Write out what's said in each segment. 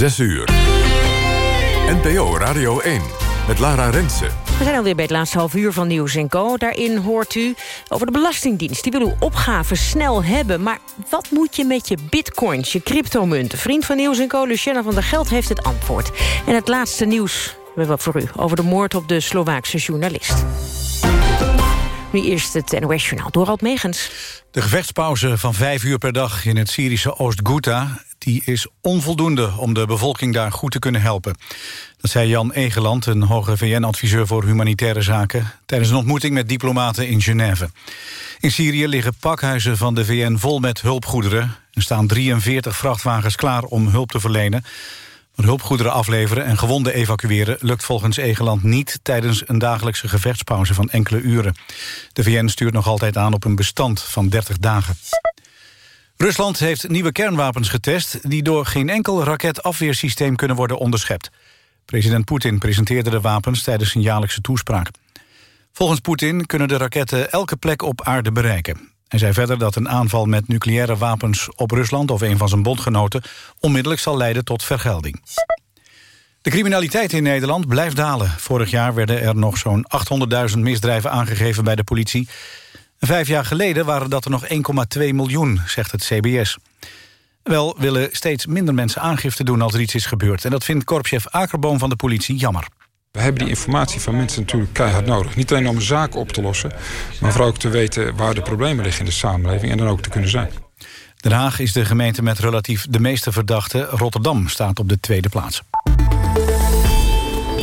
6 uur. NPO Radio 1 met Lara Rensen. We zijn alweer bij het laatste half uur van Nieuws Co. Daarin hoort u over de Belastingdienst. Die wil uw opgaven snel hebben. Maar wat moet je met je bitcoins, je cryptomunten? Vriend van Nieuws Co, Luciana van der Geld, heeft het antwoord. En het laatste nieuws we hebben voor u over de moord op de Slovaakse journalist. Nu eerst het NOS-journaal, Dorald Megens. De gevechtspauze van vijf uur per dag in het Syrische Oost-Ghouta... die is onvoldoende om de bevolking daar goed te kunnen helpen. Dat zei Jan Egeland, een hoge VN-adviseur voor humanitaire zaken... tijdens een ontmoeting met diplomaten in Genève. In Syrië liggen pakhuizen van de VN vol met hulpgoederen. Er staan 43 vrachtwagens klaar om hulp te verlenen hulpgoederen afleveren en gewonden evacueren... lukt volgens Egeland niet tijdens een dagelijkse gevechtspauze van enkele uren. De VN stuurt nog altijd aan op een bestand van 30 dagen. Rusland heeft nieuwe kernwapens getest... die door geen enkel raketafweersysteem kunnen worden onderschept. President Poetin presenteerde de wapens tijdens zijn jaarlijkse toespraak. Volgens Poetin kunnen de raketten elke plek op aarde bereiken. Hij zei verder dat een aanval met nucleaire wapens op Rusland... of een van zijn bondgenoten onmiddellijk zal leiden tot vergelding. De criminaliteit in Nederland blijft dalen. Vorig jaar werden er nog zo'n 800.000 misdrijven aangegeven bij de politie. Vijf jaar geleden waren dat er nog 1,2 miljoen, zegt het CBS. Wel willen steeds minder mensen aangifte doen als er iets is gebeurd. En dat vindt korpschef Akerboom van de politie jammer. We hebben die informatie van mensen natuurlijk keihard nodig. Niet alleen om zaak op te lossen, maar vooral ook te weten waar de problemen liggen in de samenleving en dan ook te kunnen zijn. Den Haag is de gemeente met relatief de meeste verdachten. Rotterdam staat op de tweede plaats.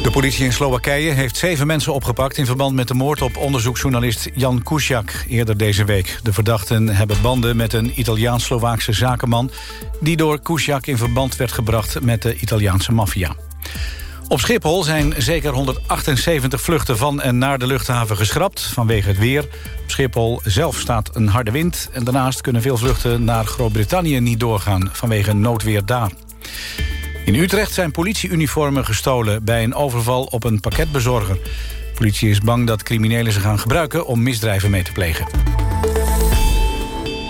De politie in Slowakije heeft zeven mensen opgepakt... in verband met de moord op onderzoeksjournalist Jan Kuciak eerder deze week. De verdachten hebben banden met een Italiaans-Slovaakse zakenman... die door Kuciak in verband werd gebracht met de Italiaanse maffia. Op Schiphol zijn zeker 178 vluchten van en naar de luchthaven geschrapt vanwege het weer. Op Schiphol zelf staat een harde wind en daarnaast kunnen veel vluchten naar Groot-Brittannië niet doorgaan vanwege noodweer daar. In Utrecht zijn politieuniformen gestolen bij een overval op een pakketbezorger. politie is bang dat criminelen ze gaan gebruiken om misdrijven mee te plegen.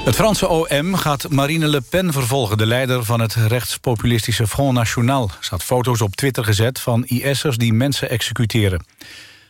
Het Franse OM gaat Marine Le Pen vervolgen... de leider van het rechtspopulistische Front National. Ze had foto's op Twitter gezet van IS'ers die mensen executeren.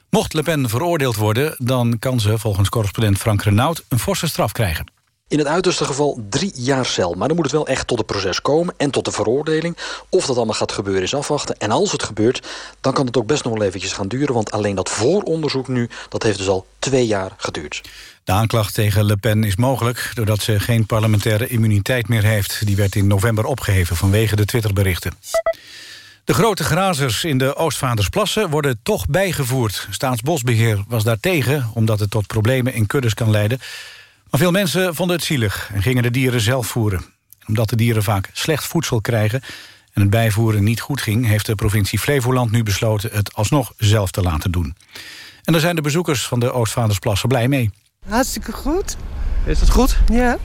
Mocht Le Pen veroordeeld worden... dan kan ze volgens correspondent Frank Renaud een forse straf krijgen. In het uiterste geval drie jaar cel. Maar dan moet het wel echt tot het proces komen en tot de veroordeling. Of dat allemaal gaat gebeuren is afwachten. En als het gebeurt, dan kan het ook best nog wel eventjes gaan duren. Want alleen dat vooronderzoek nu, dat heeft dus al twee jaar geduurd. De aanklacht tegen Le Pen is mogelijk doordat ze geen parlementaire immuniteit meer heeft. Die werd in november opgeheven vanwege de Twitterberichten. De grote grazers in de Oostvaardersplassen worden toch bijgevoerd. Staatsbosbeheer was daartegen, omdat het tot problemen in kuddes kan leiden. Maar veel mensen vonden het zielig en gingen de dieren zelf voeren. Omdat de dieren vaak slecht voedsel krijgen en het bijvoeren niet goed ging... heeft de provincie Flevoland nu besloten het alsnog zelf te laten doen. En daar zijn de bezoekers van de Oostvaardersplassen blij mee. Hartstikke goed. Is dat goed? Ja.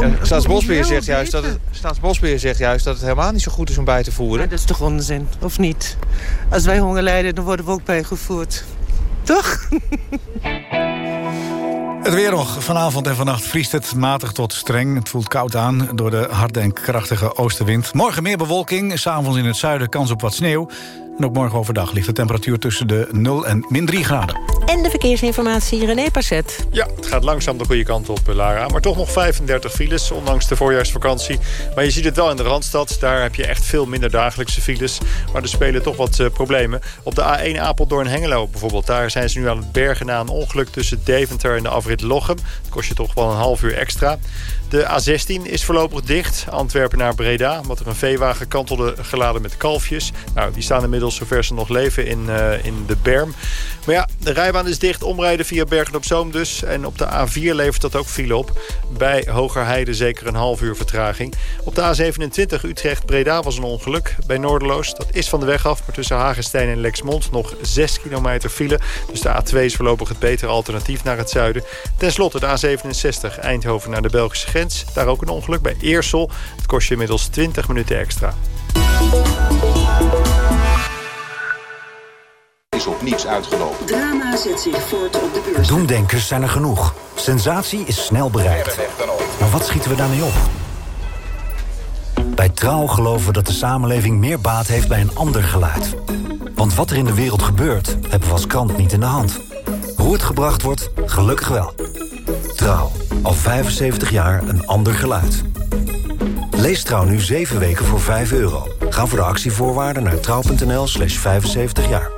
ja Staatsbosbeheer zegt, juist dat het, Staatsbosbeheer zegt juist dat het helemaal niet zo goed is om bij te voeren. dat is toch onzin, of niet? Als wij honger lijden, dan worden we ook bijgevoerd. Toch? Het weer nog. Vanavond en vannacht vriest het matig tot streng. Het voelt koud aan door de harde en krachtige oostenwind. Morgen meer bewolking. S'avonds in het zuiden kans op wat sneeuw. En ook morgen overdag ligt de temperatuur tussen de 0 en min 3 graden. En de verkeersinformatie, René Passet. Ja, het gaat langzaam de goede kant op, Lara. Maar toch nog 35 files, ondanks de voorjaarsvakantie. Maar je ziet het wel in de Randstad. Daar heb je echt veel minder dagelijkse files. Maar er spelen toch wat uh, problemen. Op de A1 Apeldoorn-Hengelo bijvoorbeeld. Daar zijn ze nu aan het bergen na een ongeluk tussen Deventer en de afrit Lochem. Dat kost je toch wel een half uur extra. De A16 is voorlopig dicht. Antwerpen naar Breda. Omdat er een veewagen kantelde geladen met kalfjes. Nou, die staan inmiddels zover ze nog leven in, uh, in de berm. Maar ja, de rijbaan is dicht. Omrijden via Bergen op Zoom dus. En op de A4 levert dat ook file op. Bij Hogerheide zeker een half uur vertraging. Op de A27 Utrecht-Breda was een ongeluk. Bij Noorderloos, dat is van de weg af. Maar tussen Hagenstein en Lexmond nog 6 kilometer file. Dus de A2 is voorlopig het betere alternatief naar het zuiden. Ten slotte de A67 Eindhoven naar de Belgische grens. Daar ook een ongeluk bij Eersel. Het kost je inmiddels 20 minuten extra. is op niets uitgelopen. Drama zet zich voort op de beurs. Doemdenkers zijn er genoeg. Sensatie is snel bereikt. Maar wat schieten we daarmee op? Bij Trouw geloven we dat de samenleving meer baat heeft bij een ander geluid. Want wat er in de wereld gebeurt, hebben we als krant niet in de hand. Hoe het gebracht wordt, gelukkig wel. Trouw, al 75 jaar een ander geluid. Lees Trouw nu 7 weken voor 5 euro. Ga voor de actievoorwaarden naar trouw.nl slash 75 jaar.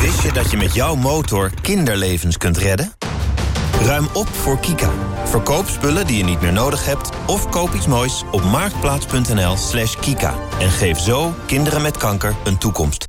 Wist je dat je met jouw motor kinderlevens kunt redden? Ruim op voor Kika. Verkoop spullen die je niet meer nodig hebt... of koop iets moois op marktplaats.nl slash kika. En geef zo kinderen met kanker een toekomst.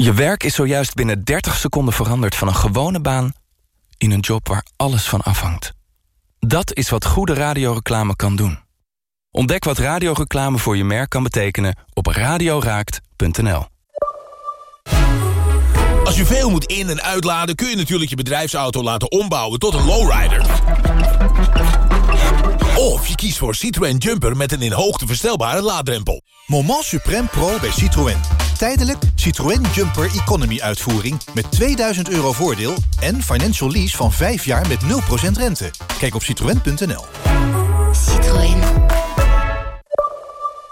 Je werk is zojuist binnen 30 seconden veranderd van een gewone baan in een job waar alles van afhangt. Dat is wat goede radioreclame kan doen. Ontdek wat radioreclame voor je merk kan betekenen op radioraakt.nl. Als je veel moet in- en uitladen... kun je natuurlijk je bedrijfsauto laten ombouwen tot een lowrider. Of je kiest voor Citroën Jumper met een in hoogte verstelbare laaddrempel. Moment Supreme Pro bij Citroën. Tijdelijk Citroën Jumper Economy uitvoering met 2000 euro voordeel... en financial lease van 5 jaar met 0% rente. Kijk op citroën.nl. Citroën.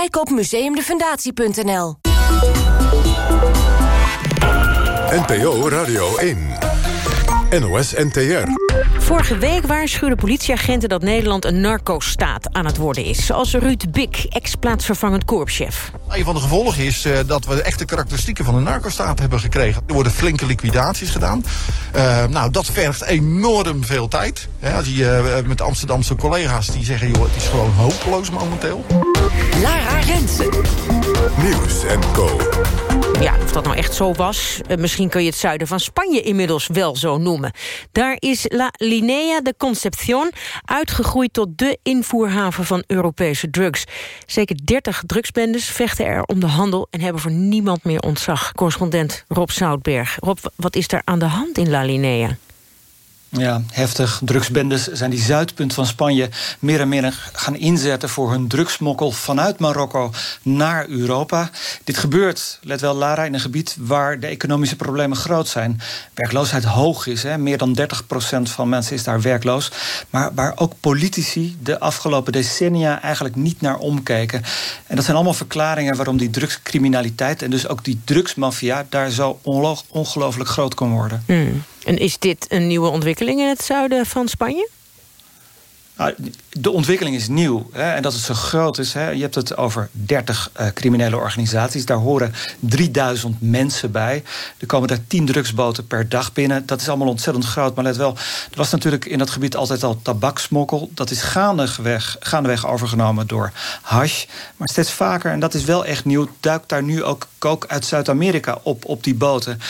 Kijk op museumdefundatie.nl. NPO Radio 1. NOS NTR. Vorige week waarschuwden politieagenten dat Nederland een narco-staat aan het worden is. Zoals Ruud Bik, ex-plaatsvervangend korpschef. Een van de gevolgen is uh, dat we de echte karakteristieken van een narco-staat hebben gekregen. Er worden flinke liquidaties gedaan. Uh, nou, dat vergt enorm veel tijd. Ja, als je uh, met Amsterdamse collega's die zeggen, joh, het is gewoon hopeloos momenteel. Lara Rensen. Nieuws en Co. Ja, of dat nou echt zo was, misschien kun je het zuiden van Spanje inmiddels wel zo noemen. Daar is La Linea de Concepción uitgegroeid tot de invoerhaven van Europese drugs. Zeker 30 drugsbendes vechten er om de handel en hebben voor niemand meer ontzag. Correspondent Rob Zoutberg. Rob, wat is er aan de hand in La Linea? Ja, heftig. Drugsbendes zijn die zuidpunt van Spanje meer en meer gaan inzetten voor hun drugsmokkel vanuit Marokko naar Europa. Dit gebeurt, let wel Lara, in een gebied waar de economische problemen groot zijn. Werkloosheid hoog is, hè. meer dan 30% van mensen is daar werkloos. Maar waar ook politici de afgelopen decennia eigenlijk niet naar omkeken. En dat zijn allemaal verklaringen waarom die drugscriminaliteit en dus ook die drugsmafia daar zo ongelooflijk groot kan worden. Hmm. En is dit een nieuwe ontwikkeling in het zuiden van Spanje? Nou, de ontwikkeling is nieuw. Hè, en dat het zo groot is. Hè, je hebt het over 30 uh, criminele organisaties. Daar horen 3000 mensen bij. Er komen daar 10 drugsboten per dag binnen. Dat is allemaal ontzettend groot. Maar let wel, er was natuurlijk in dat gebied altijd al tabaksmokkel. Dat is gaandeweg, gaandeweg overgenomen door hash. Maar steeds vaker, en dat is wel echt nieuw... duikt daar nu ook kook uit Zuid-Amerika op, op die boten.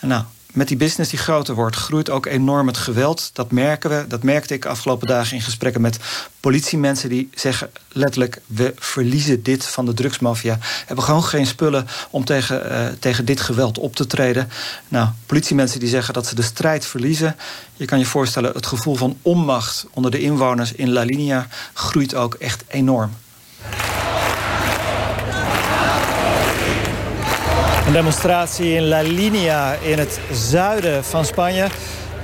En nou, met die business die groter wordt, groeit ook enorm het geweld. Dat merken we. Dat merkte ik afgelopen dagen in gesprekken met politiemensen die zeggen letterlijk: we verliezen dit van de drugsmafia. Hebben gewoon geen spullen om tegen, uh, tegen dit geweld op te treden. Nou, politiemensen die zeggen dat ze de strijd verliezen. Je kan je voorstellen, het gevoel van onmacht onder de inwoners in La Linea groeit ook echt enorm. Een demonstratie in La Linea in het zuiden van Spanje.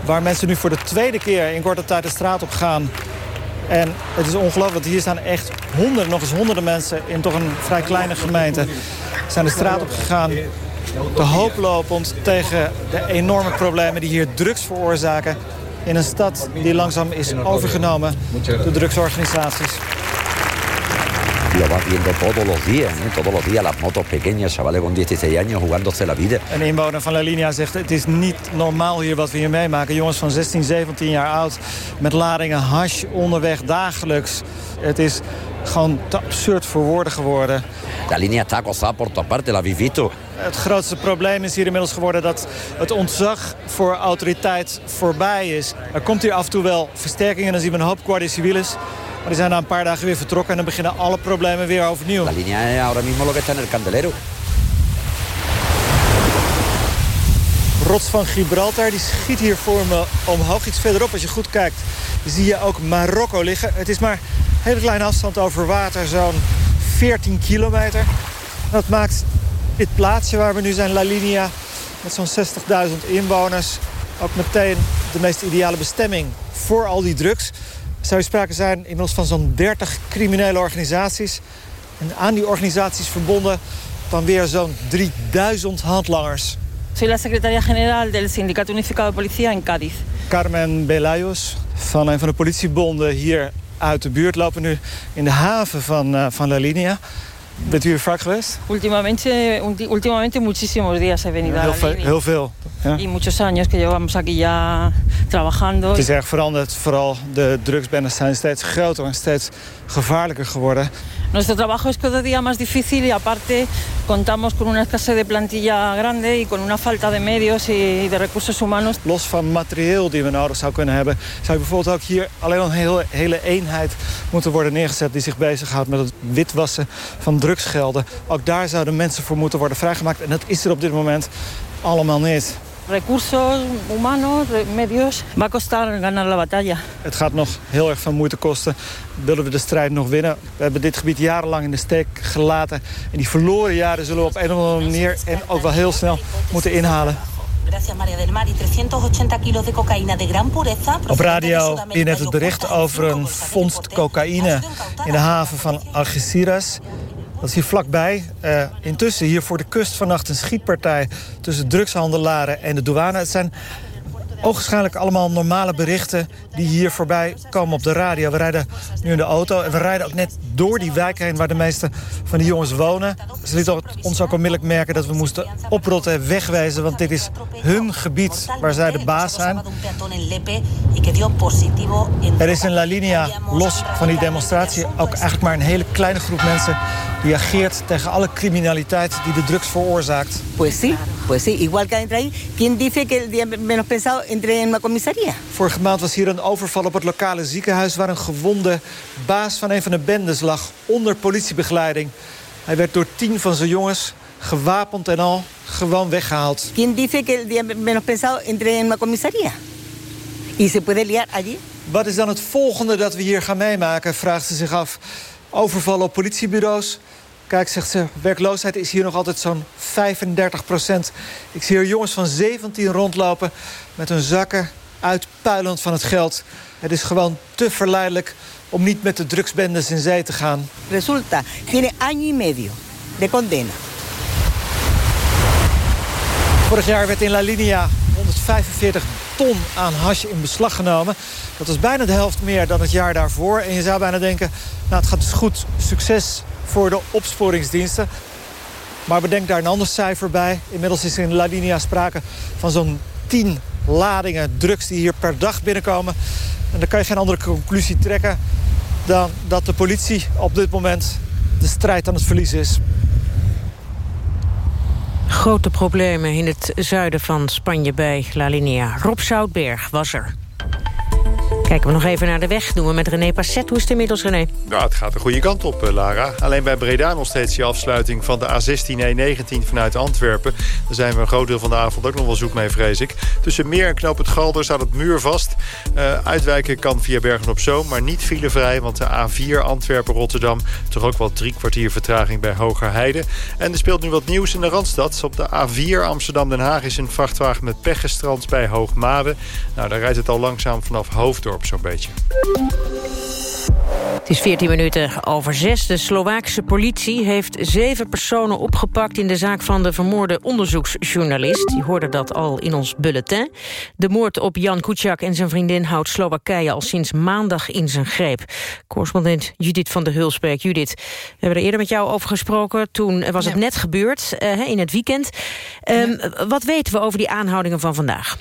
Waar mensen nu voor de tweede keer in korte tijd de straat op gaan. En het is ongelooflijk, hier staan echt honderden, nog eens honderden mensen... in toch een vrij kleine gemeente. Zijn de straat op gegaan te hoop lopend tegen de enorme problemen die hier drugs veroorzaken... in een stad die langzaam is overgenomen door drugsorganisaties. Lo vas viendo todos los días, ¿eh? todos los días las motos pequeñas, chavales con 16 años jugándose la vida. Een inwoner van La Linea zegt het is niet normaal hier wat we hier meemaken. Jongens van 16, 17 jaar oud met ladingen hash onderweg dagelijks. Het is gewoon te absurd voor woorden geworden. La línea está acosada por todas partes, la visto. Het grootste probleem is hier inmiddels geworden dat het ontzag voor autoriteit voorbij is. Er komt hier af en toe wel versterking en dan zien we een hoop Guardia Civiles. Maar die zijn na een paar dagen weer vertrokken en dan beginnen alle problemen weer overnieuw. La línea es ahora mismo lo que está en el candelero. rots van Gibraltar. Die schiet hier voor me omhoog. Iets verderop, als je goed kijkt, zie je ook Marokko liggen. Het is maar hele kleine afstand over water, zo'n 14 kilometer. Dat maakt dit plaatsje waar we nu zijn, La Linea... met zo'n 60.000 inwoners, ook meteen de meest ideale bestemming voor al die drugs. Er zou sprake zijn inmiddels van zo'n 30 criminele organisaties. En aan die organisaties verbonden dan weer zo'n 3000 handlangers. Soy la secretaria general del Sindicato Unificado de Policía en Cádiz. Carmen Belayos van een van de politiebonden hier uit de buurt lopen nu in de haven van, uh, van La Linea. Bent u hier vaak geweest? Últimamente, últimamente muchísimos días he venido heel Linea. Heel veel. Ja. Y muchos años que llevamos aquí ya trabajando. Het is erg veranderd. Vooral de drugsbendes zijn steeds groter en steeds gevaarlijker geworden. Nuestro trabajo es cada día más difícil y aparte contamos con una escasez de plantilla grande y con una falta de medios y de recursos humanos. Los van materieel die we nodig zou kunnen hebben, zou bijvoorbeeld ook hier alleen al een hele, hele eenheid moeten worden neergezet die zich bezighoudt met het witwassen van drugsgelden. Ook daar zouden mensen voor moeten worden vrijgemaakt en dat is er op dit moment allemaal niet. Recursos humanos, medios, va a costar ganar la batalla. Het gaat nog heel erg veel moeite kosten. Willen we de strijd nog winnen? We hebben dit gebied jarenlang in de steek gelaten. En die verloren jaren zullen we op een of andere manier en ook wel heel snel moeten inhalen. Op radio net het bericht over een vondst cocaïne in de haven van Algeciras. Dat is hier vlakbij. Uh, intussen hier voor de kust vannacht een schietpartij... tussen drugshandelaren en de douane. Het zijn ogenschijnlijk allemaal normale berichten... die hier voorbij komen op de radio. We rijden nu in de auto en we rijden ook net door die wijk heen... waar de meeste van die jongens wonen. Ze lieten ons ook onmiddellijk merken dat we moesten oprotten en wegwijzen... want dit is hun gebied waar zij de baas zijn. Er is in La Linea, los van die demonstratie... ook eigenlijk maar een hele kleine groep mensen... die ageert tegen alle criminaliteit die de drugs veroorzaakt. Pues sí, pues sí. Igual que ahí. ¿Quién dice que el día menos pensado entre en una comisaría? Vorige maand was hier een overval op het lokale ziekenhuis... waar een gewonde baas van een van de bendes lag onder politiebegeleiding. Hij werd door tien van zijn jongens, gewapend en al, gewoon weggehaald. ¿Quién dice que el día menos pensado entre en una comisaría? ¿Y se puede liar allí? Wat is dan het volgende dat we hier gaan meemaken, vraagt ze zich af. Overvallen op politiebureaus. Kijk, zegt ze, werkloosheid is hier nog altijd zo'n 35 procent. Ik zie hier jongens van 17 rondlopen met hun zakken uitpuilend van het geld. Het is gewoon te verleidelijk om niet met de drugsbendes in zee te gaan. Resulta, tiene año y medio de condena. Vorig jaar werd in La Linea 145 ton aan hash in beslag genomen. Dat was bijna de helft meer dan het jaar daarvoor. En je zou bijna denken, nou het gaat dus goed. Succes voor de opsporingsdiensten. Maar bedenk daar een ander cijfer bij. Inmiddels is in La Linea sprake van zo'n 10 ladingen drugs die hier per dag binnenkomen. En dan kan je geen andere conclusie trekken dan dat de politie op dit moment de strijd aan het verliezen is. Grote problemen in het zuiden van Spanje bij La Linea. Rob Zoutberg was er. Kijken we nog even naar de weg. Doen we met René Passet. Hoe is het inmiddels, René? Nou, het gaat de goede kant op, Lara. Alleen bij Breda nog steeds die afsluiting van de A16-E19 vanuit Antwerpen. Daar zijn we een groot deel van de avond ook nog wel zoek mee, vrees ik. Tussen Meer en Knoop het Galder staat het muur vast. Uh, uitwijken kan via Bergen-op-Zoom, maar niet filevrij... want de A4 Antwerpen-Rotterdam toch ook wel drie kwartier vertraging bij Hogerheide. En er speelt nu wat nieuws in de Randstad. Op de A4 Amsterdam-Den Haag is een vrachtwagen met pech gestrand bij Hoogmade. Nou, daar rijdt het al langzaam vanaf Hoofddorp zo'n beetje. Het is 14 minuten over zes. De Slovaakse politie heeft zeven personen opgepakt... in de zaak van de vermoorde onderzoeksjournalist. Je hoorde dat al in ons bulletin. De moord op Jan Kuciak en zijn vriendin houdt Slowakije... al sinds maandag in zijn greep. Correspondent Judith van der Hulsbeek. Judith, we hebben er eerder met jou over gesproken. Toen was het net gebeurd, uh, in het weekend. Um, Wat weten we over die aanhoudingen van vandaag?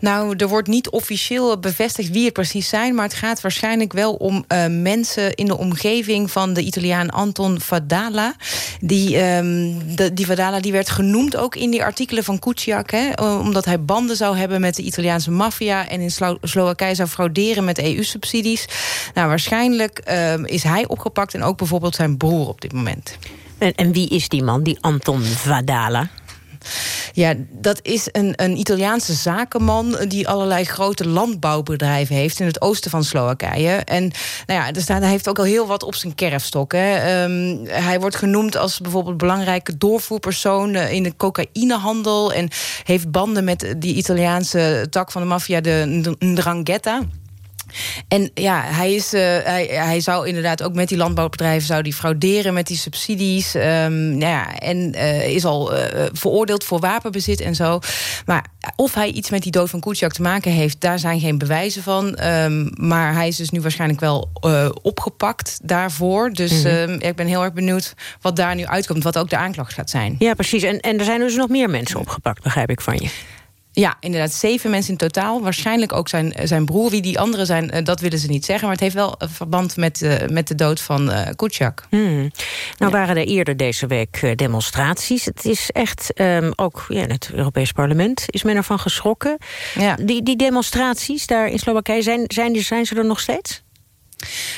Nou, er wordt niet officieel bevestigd wie het precies zijn... maar het gaat waarschijnlijk wel om uh, mensen in de omgeving... van de Italiaan Anton Fadala. Die, um, de, die Fadala die werd genoemd ook in die artikelen van Kuciak... Hè, omdat hij banden zou hebben met de Italiaanse maffia... en in Slo Slowakije zou frauderen met EU-subsidies. Nou, waarschijnlijk uh, is hij opgepakt... en ook bijvoorbeeld zijn broer op dit moment. En, en wie is die man, die Anton Fadala? Ja, dat is een, een Italiaanse zakenman... die allerlei grote landbouwbedrijven heeft... in het oosten van Slowakije. En nou ja, er staat, hij heeft ook al heel wat op zijn kerfstok. Hè. Um, hij wordt genoemd als bijvoorbeeld belangrijke doorvoerpersoon... in de cocaïnehandel... en heeft banden met die Italiaanse tak van de maffia, de Ndrangheta... En ja, hij, is, uh, hij, hij zou inderdaad ook met die landbouwbedrijven... zou die frauderen met die subsidies. Um, nou ja, en uh, is al uh, veroordeeld voor wapenbezit en zo. Maar of hij iets met die dood van Kuciak te maken heeft... daar zijn geen bewijzen van. Um, maar hij is dus nu waarschijnlijk wel opgepakt daarvoor. Dus mm -hmm. um, ik ben heel erg benieuwd wat daar nu uitkomt. Wat ook de aanklacht gaat zijn. Ja, precies. En, en er zijn dus nog meer mensen opgepakt, begrijp ik van je. Ja, inderdaad. Zeven mensen in totaal. Waarschijnlijk ook zijn, zijn broer. Wie die anderen zijn, dat willen ze niet zeggen. Maar het heeft wel een verband met, uh, met de dood van uh, Kuciak. Hmm. Nou ja. waren er eerder deze week demonstraties. Het is echt, um, ook ja, het Europees Parlement is men ervan geschrokken. Ja. Die, die demonstraties daar in Slowakije, zijn, zijn, zijn ze er nog steeds?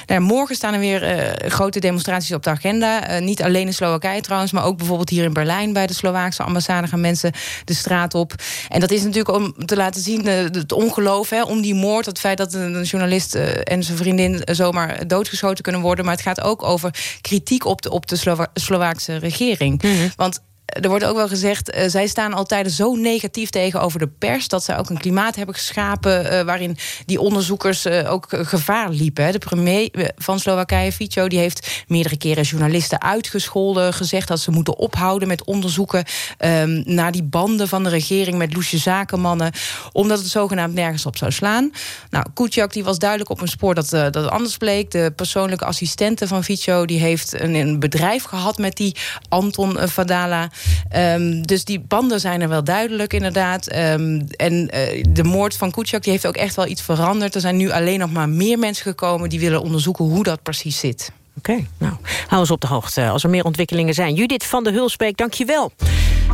Nou, morgen staan er weer uh, grote demonstraties op de agenda. Uh, niet alleen in Slowakije trouwens, maar ook bijvoorbeeld hier in Berlijn... bij de Slovaakse ambassade gaan mensen de straat op. En dat is natuurlijk om te laten zien uh, het ongeloof hè, om die moord... het feit dat een journalist en zijn vriendin zomaar doodgeschoten kunnen worden. Maar het gaat ook over kritiek op de, op de Slova Slovaakse regering. Mm -hmm. Want er wordt ook wel gezegd, uh, zij staan altijd zo negatief tegenover de pers... dat zij ook een klimaat hebben geschapen... Uh, waarin die onderzoekers uh, ook gevaar liepen. De premier van Slowakije, Fico, die heeft meerdere keren journalisten uitgescholden... gezegd dat ze moeten ophouden met onderzoeken... Um, naar die banden van de regering met loesje zakenmannen... omdat het zogenaamd nergens op zou slaan. Nou, Kuciak die was duidelijk op een spoor dat, dat anders bleek. De persoonlijke assistente van Fico die heeft een, een bedrijf gehad... met die Anton Fadala... Um, dus die banden zijn er wel duidelijk, inderdaad. Um, en uh, de moord van Kuciak die heeft ook echt wel iets veranderd. Er zijn nu alleen nog maar meer mensen gekomen... die willen onderzoeken hoe dat precies zit. Oké, okay, nou, hou ons op de hoogte als er meer ontwikkelingen zijn. Judith van der Hulsbeek, dank je wel.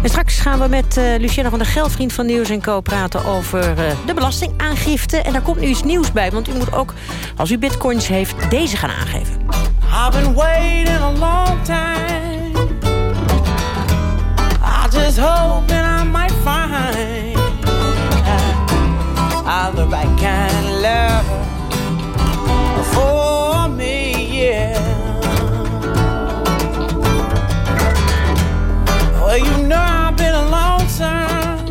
En straks gaan we met uh, Luciana van der Geldvriend van Nieuws Co. praten over uh, de belastingaangifte. En daar komt nu iets nieuws bij, want u moet ook, als u bitcoins heeft, deze gaan aangeven. I've been waiting a long time. Just hoping I might find uh, I'm the right kind of lover for me, yeah. Well, you know I've been a lonesome.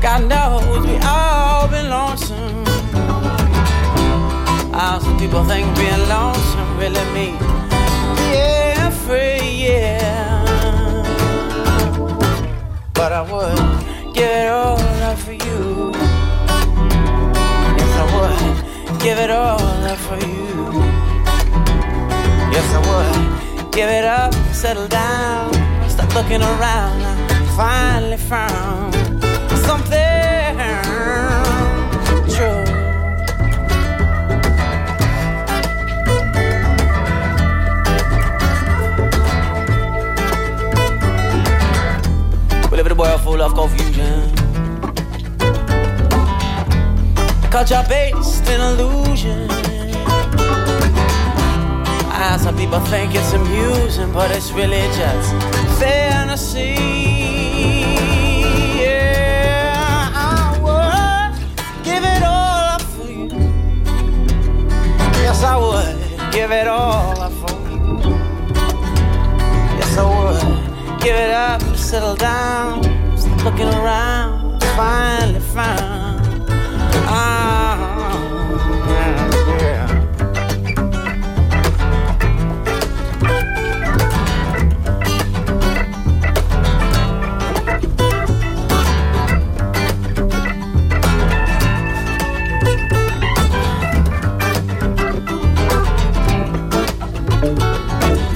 God knows we all been lonesome. How some people think being lonesome really means yeah, free, yeah. But I would give it all up for you. Yes, I would give it all up for you. Yes, I would give it up, settle down, stop looking around. I finally found something world full of confusion. Culture based in illusion. And some people think it's amusing, but it's really just fantasy. Yeah, I would give it all up for you. Yes, I would give it all up for you. Yes, I would give it up settle down, looking around, finally found. Ah, yeah, yeah.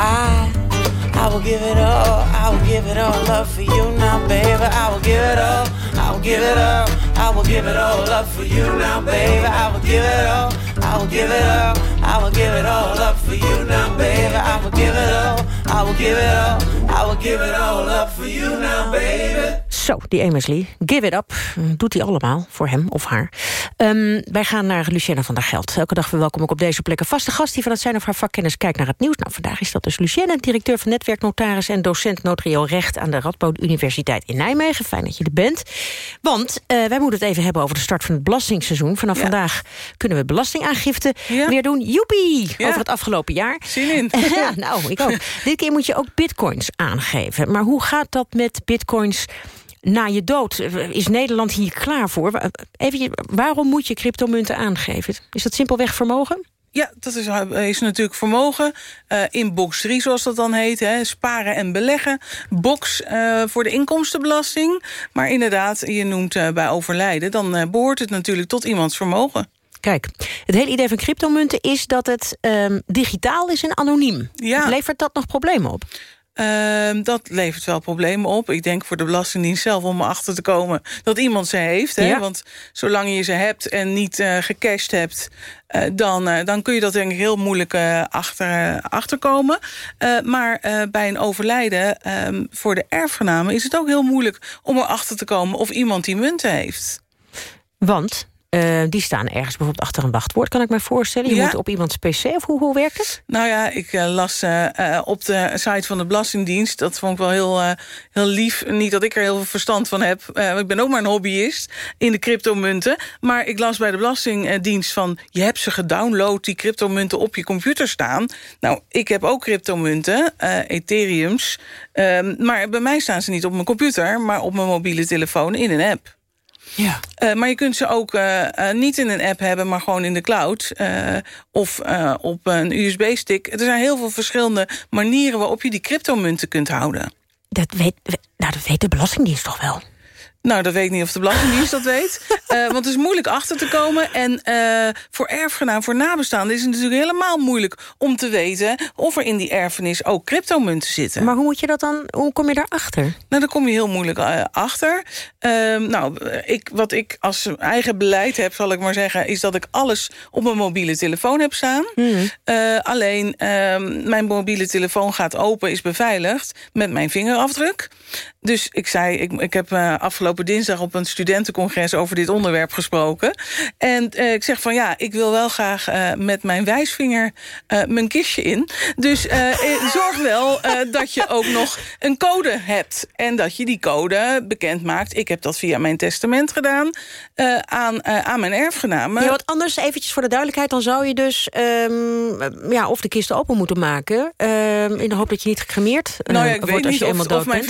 I, I will give it up give it all up for you now, baby. I will give it up. I will give it up. I will give it all up for you now, baby. I will give it up. I will give it up. I will give it all up for you now, baby. I will give it up. I will give it up. I will give it all up for you now, baby. Zo, die Amos Lee. Give it up. Doet hij allemaal, voor hem of haar. Um, wij gaan naar Lucienne van der Geld. Elke dag verwelkom ik op deze plek een vaste gast... die van het zijn of haar vakkennis kijkt naar het nieuws. Nou, vandaag is dat dus Lucienne, directeur van Netwerknotaris... en docent notarieel recht aan de Radboud Universiteit in Nijmegen. Fijn dat je er bent. Want uh, wij moeten het even hebben over de start van het belastingsseizoen. Vanaf ja. vandaag kunnen we belastingaangifte ja. weer doen. Joepie! Ja. Over het afgelopen jaar. Zin in. nou, ik ook. Dit keer moet je ook bitcoins aangeven. Maar hoe gaat dat met bitcoins na je dood. Is Nederland hier klaar voor? Even, waarom moet je cryptomunten aangeven? Is dat simpelweg vermogen? Ja, dat is, is natuurlijk vermogen. Uh, in box 3, zoals dat dan heet. Hè, sparen en beleggen. Box uh, voor de inkomstenbelasting. Maar inderdaad, je noemt uh, bij overlijden... dan behoort het natuurlijk tot iemands vermogen. Kijk, het hele idee van cryptomunten is dat het um, digitaal is en anoniem. Ja. Levert dat nog problemen op? Uh, dat levert wel problemen op. Ik denk voor de Belastingdienst zelf om erachter te komen... dat iemand ze heeft. Hè? Ja. Want zolang je ze hebt en niet uh, gecashed hebt... Uh, dan, uh, dan kun je dat denk ik heel moeilijk achter, achterkomen. maar bij een overlijden ehm, voor de erfgenamen... is het ook heel moeilijk om erachter te komen... of iemand die munten heeft. Want uh, die staan ergens bijvoorbeeld achter een wachtwoord, kan ik me voorstellen. Je Ja. moet op iemands pc, of hoe, hoe werkt het? Nou ja, ik eh, las eh, eh, op de site van de Belastingdienst... dat vond ik wel heel, eh, heel lief. Niet dat ik er heel veel verstand van heb. Eh, ik ben ook maar een hobbyist in de cryptomunten. Maar ik las bij de Belastingdienst van... je hebt ze gedownload, die cryptomunten op je computer staan. Nou, ik heb ook cryptomunten, eh, Ethereums. Ehm, maar bij mij staan ze niet op mijn computer... maar op mijn mobiele telefoon in een app. Ja. Uh, maar je kunt ze ook uh, uh, niet in een app hebben, maar gewoon in de cloud. Of op een USB-stick. Er zijn heel veel verschillende manieren waarop je die cryptomunten kunt houden. Dat weet, nou, dat weet de Belastingdienst toch wel? Nou, dat weet ik niet of de Belastingdienst dat weet. Uh, want het is moeilijk achter te komen. En uh, voor erfgenaam, voor nabestaanden... is het natuurlijk helemaal moeilijk om te weten... of er in die erfenis ook cryptomunten zitten. Maar hoe moet je dat dan? Hoe kom je daarachter? Nou, daar kom je heel moeilijk uh, achter. nou, ik, wat ik als eigen beleid heb, zal ik maar zeggen... is dat ik alles op mijn mobiele telefoon heb staan. Mm. alleen, ehm, mijn mobiele telefoon gaat open, is beveiligd... met mijn vingerafdruk. Dus ik zei, ik, ik heb afgelopen dinsdag op een studentencongres over dit onderwerp gesproken. En uh, ik zeg van ja, ik wil wel graag uh, met mijn wijsvinger mijn kistje in. Dus zorg wel dat je ook nog een code hebt. En dat je die code bekend maakt. Ik heb dat via mijn testament gedaan aan, aan mijn erfgenamen. Ja, wat anders eventjes voor de duidelijkheid. Dan zou je dus um, ja, of de kisten open moeten maken. Um, in de hoop dat je niet gecremeerd nou ja, ik wordt weet als niet je of, of mijn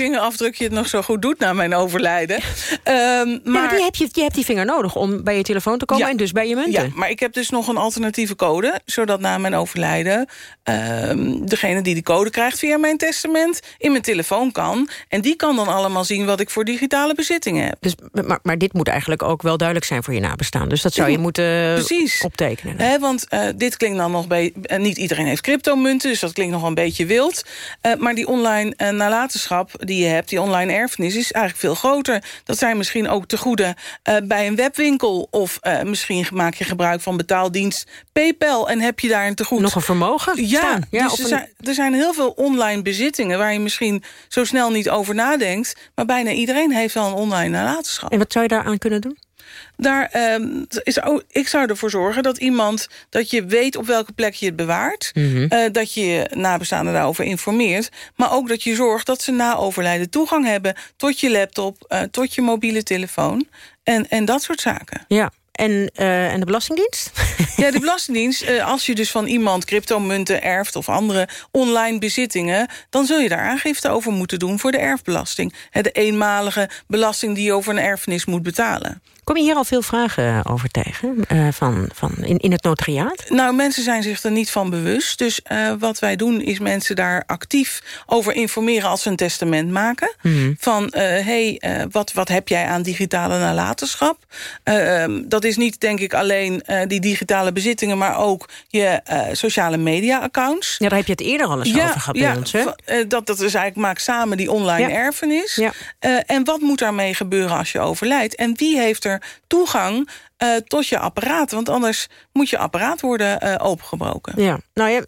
vingerafdrukje het nog zo goed doet na mijn overlijden. Um, maar, ja, maar die heb je, je hebt die vinger nodig om bij je telefoon te komen ja, en dus bij je munten. Ja, maar ik heb dus nog een alternatieve code. Zodat na mijn overlijden um, degene die die code krijgt via mijn testament... in mijn telefoon kan. En die kan dan allemaal zien wat ik voor digitale bezittingen heb. Dus, maar, maar dit moet eigenlijk ook wel duidelijk zijn voor je nabestaan. Dus dat zou je moeten Precies. optekenen. He, want uh, dit klinkt dan nog bij... Uh, niet iedereen heeft cryptomunten, dus dat klinkt nog een beetje wild. Uh, maar die online nalatenschap die je hebt, die online erfenis... is eigenlijk veel groter. Dat zijn misschien ook te goede uh, bij een webwinkel. Of uh, misschien maak je gebruik van betaaldienst PayPal... en heb je daar een tegoed... Nog een vermogen Ja, staan. ja dus er, een... zijn, er zijn heel veel online bezittingen... waar je misschien zo snel niet over nadenkt. Maar bijna iedereen heeft wel een online nalatenschap. En wat zou je daaraan kunnen doen? Daar um, is ik zou ervoor zorgen dat iemand dat je weet op welke plek je het bewaart, mm -hmm. uh, dat je nabestaanden daarover informeert, maar ook dat je zorgt dat ze na overlijden toegang hebben tot je laptop, uh, tot je mobiele telefoon en, en dat soort zaken. Ja. En, uh, en de Belastingdienst? Ja, de Belastingdienst, uh, als je dus van iemand cryptomunten erft... of andere online bezittingen... dan zul je daar aangifte over moeten doen voor de erfbelasting. De eenmalige belasting die je over een erfenis moet betalen. Kom je hier al veel vragen over tegen uh, van, van in, in het notariaat? Nou, mensen zijn zich er niet van bewust. Dus uh, wat wij doen is mensen daar actief over informeren... als ze een testament maken. Mhm. Van, uh, hey, wat, wat heb jij aan digitale nalatenschap? dat is niet, denk ik, alleen die digitale bezittingen... maar ook je eh, sociale media-accounts. Ja, daar heb je het eerder al eens over gehad bij ons, hè? eh, dat, dat is eigenlijk maakt samen die online Ja. erfenis. Ja. Eh, en wat moet daarmee gebeuren als je overlijdt? En wie heeft er toegang eh, tot je apparaat? Want anders moet je apparaat worden eh, opengebroken. Ja, nou ja,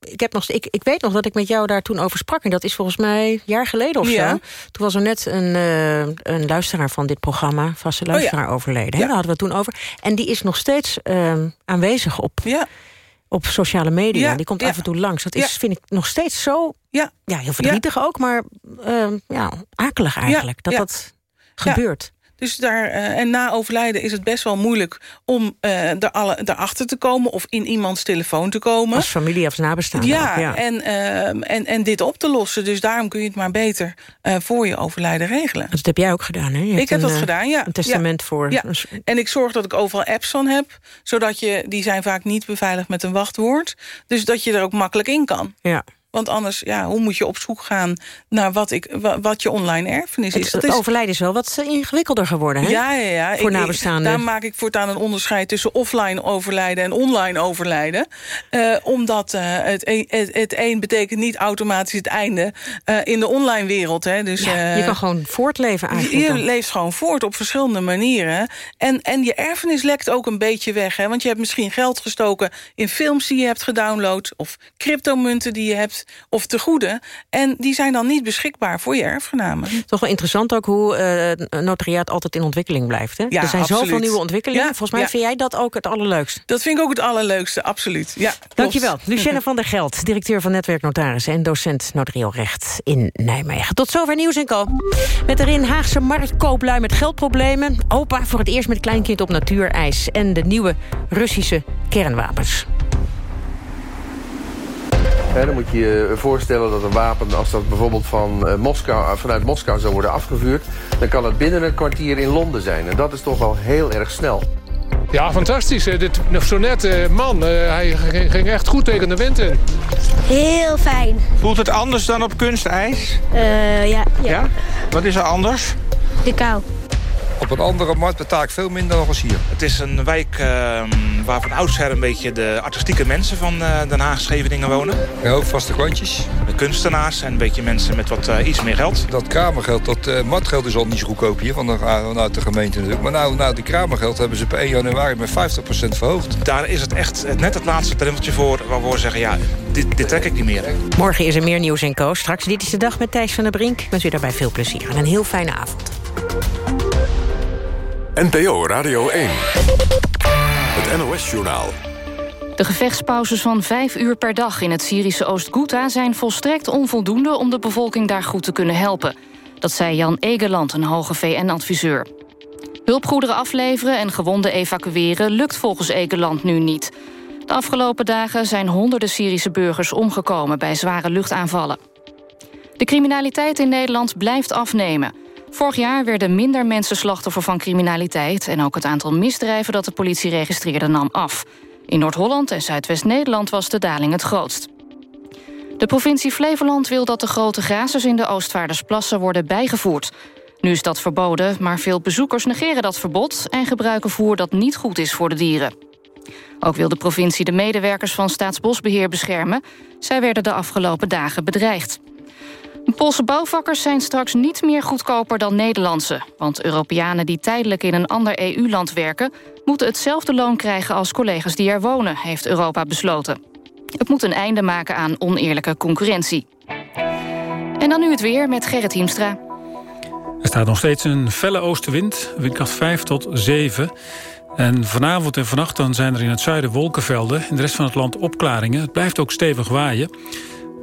ik, heb nog, ik, ik weet nog dat ik met jou daar toen over sprak. En dat is volgens mij een jaar geleden of Ja. zo. Toen was er net een, eh, een luisteraar van dit programma... vaste luisteraar overleden. Daar hadden we het toen over. En die is nog steeds eh, aanwezig op, Ja. op sociale media. Die komt af en toe langs. Dat is, vind ik, nog steeds zo... Ja. Ja, heel verdrietig ook, maar eh, ja, akelig eigenlijk. dat dat Ja. gebeurt. Dus daar, eh, en na overlijden is het best wel moeilijk om eh er alle, erachter te komen... of in iemands telefoon te komen. Als familie of nabestaande. Ja. En, ehm, en, en dit op te lossen. Dus daarom kun je het maar beter eh, voor je overlijden regelen. Dat heb jij ook gedaan, hè? Je Ik heb een, dat eh, gedaan, ja. Een testament Ja. voor... Ja. En ik zorg dat ik overal apps van heb. Zodat je, die zijn vaak niet beveiligd met een wachtwoord. Dus dat je er ook makkelijk in kan. Ja. Want anders, ja, hoe moet je op zoek gaan naar wat, ik, wa- wat je online erfenis is? Het, het overlijden is wel wat ingewikkelder geworden, hè? ja, ja, ja. Voor Ik- nabestaanden. Daar maak ik voortaan een onderscheid tussen offline overlijden en online overlijden. Eh, omdat eh, het, een, het, het een betekent niet automatisch het einde eh, in de online wereld. Hè. Dus, Ja, je eh, kan gewoon voortleven eigenlijk. je dan. leeft gewoon voort op verschillende manieren. En, en je erfenis lekt ook een beetje weg. Hè? Want je hebt misschien geld gestoken in films die je hebt gedownload... of cryptomunten die je hebt, of tegoeden. En die zijn dan niet beschikbaar voor je erfgenamen. Toch wel interessant ook hoe een notariaat altijd in ontwikkeling blijft. Hè? Ja, er zijn zoveel nieuwe ontwikkelingen. Ja, Volgens mij ja. vind jij dat ook het allerleukste. Dat vind ik ook het allerleukste, absoluut. Ja. Dankjewel. Lucienne van der Geld, directeur van Netwerk Notarissen... en docent notarieel recht in Nijmegen. Tot zover Nieuws en Co. Met erin Haagse marktkooplui met geldproblemen. Opa voor het eerst met kleinkind op natuurijs. En de nieuwe Russische kernwapens. Dan moet je je voorstellen dat een wapen, als dat bijvoorbeeld van, eh, Moskou, vanuit Moskou zou worden afgevuurd... dan kan het binnen een kwartier in Londen zijn. En dat is toch wel heel erg snel. Ja, fantastisch. Eh, Dit, zo net, eh, man, eh, hij ging, ging echt goed tegen de wind in. Heel fijn. Voelt het anders dan op kunstijs? Eh ja, ja. Ja? Wat is er anders? De kou. Op een andere markt betaal ik veel minder dan als hier. Het is een wijk ehm, waar van oudsher een beetje de artistieke mensen van eh, Den Haag Scheveningen wonen. Een hoop vaste klantjes. De kunstenaars en een beetje mensen met wat eh, iets meer geld. Dat kramergeld, dat eh matgeld is al niet zo goedkoop hier van de, vanuit de gemeente natuurlijk. Maar nou, nou die kramergeld hebben ze per 1 januari met 50% verhoogd. Daar is het echt net het laatste drempeltje voor waar we zeggen... ja, dit, dit trek ik niet meer. Morgen is er meer Nieuws en Co. Straks Dit is de Dag met Thijs van der Brink. Ik wens u daarbij veel plezier en een heel fijne avond. NPO Radio 1. Het NOS-journaal. De gevechtspauzes van vijf uur per dag in het Syrische Oost-Ghouta... zijn volstrekt onvoldoende om de bevolking daar goed te kunnen helpen. Dat zei Jan Egeland, een hoge VN-adviseur. Hulpgoederen afleveren en gewonden evacueren lukt volgens Egeland nu niet. De afgelopen dagen zijn honderden Syrische burgers omgekomen... bij zware luchtaanvallen. De criminaliteit in Nederland blijft afnemen. Vorig jaar werden minder mensen slachtoffer van criminaliteit... en ook het aantal misdrijven dat de politie registreerde nam af. In Noord-Holland en Zuidwest-Nederland was de daling het grootst. De provincie Flevoland wil dat de grote grazers in de Oostvaardersplassen worden bijgevoerd. Nu is dat verboden, maar veel bezoekers negeren dat verbod... en gebruiken voer dat niet goed is voor de dieren. Ook wil de provincie de medewerkers van Staatsbosbeheer beschermen. Zij werden de afgelopen dagen bedreigd. Poolse bouwvakkers zijn straks niet meer goedkoper dan Nederlandse. Want Europeanen die tijdelijk in een ander EU-land werken... moeten hetzelfde loon krijgen als collega's die er wonen, heeft Europa besloten. Het moet een einde maken aan oneerlijke concurrentie. En dan nu het weer met Gerrit Hiemstra. Er staat nog steeds een felle oostenwind, windkracht 5 tot 7. En vanavond en vannacht zijn er in het zuiden wolkenvelden. In de rest van het land opklaringen. Het blijft ook stevig waaien.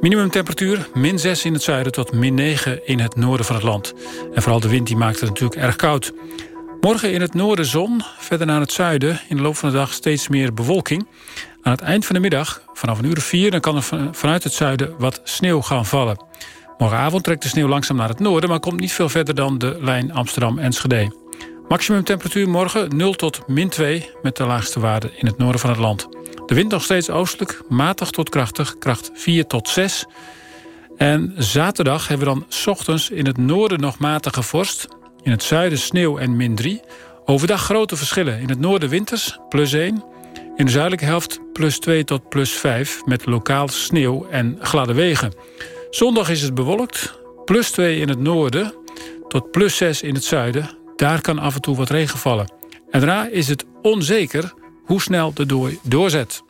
Minimumtemperatuur min 6 in het zuiden tot min 9 in het noorden van het land. En vooral de wind die maakt het natuurlijk erg koud. Morgen in het noorden zon, verder naar het zuiden. In de loop van de dag steeds meer bewolking. Aan het eind van de middag, vanaf een uur of vier... dan kan er van- vanuit het zuiden wat sneeuw gaan vallen. Morgenavond trekt de sneeuw langzaam naar het noorden... maar komt niet veel verder dan de lijn Amsterdam-Enschede. Maximum temperatuur morgen 0 tot min 2... met de laagste waarde in het noorden van het land. De wind nog steeds oostelijk, matig tot krachtig, kracht 4 tot 6. En zaterdag hebben we dan ochtends in het noorden nog matige vorst. In het zuiden sneeuw en min 3. Overdag grote verschillen. In het noorden winters, plus 1. In de zuidelijke helft plus 2 tot plus 5 met lokaal sneeuw en gladde wegen. Zondag is het bewolkt, plus 2 in het noorden tot plus 6 in het zuiden. Daar kan af en toe wat regen vallen. En daarna is het onzeker hoe snel de dooi doorzet.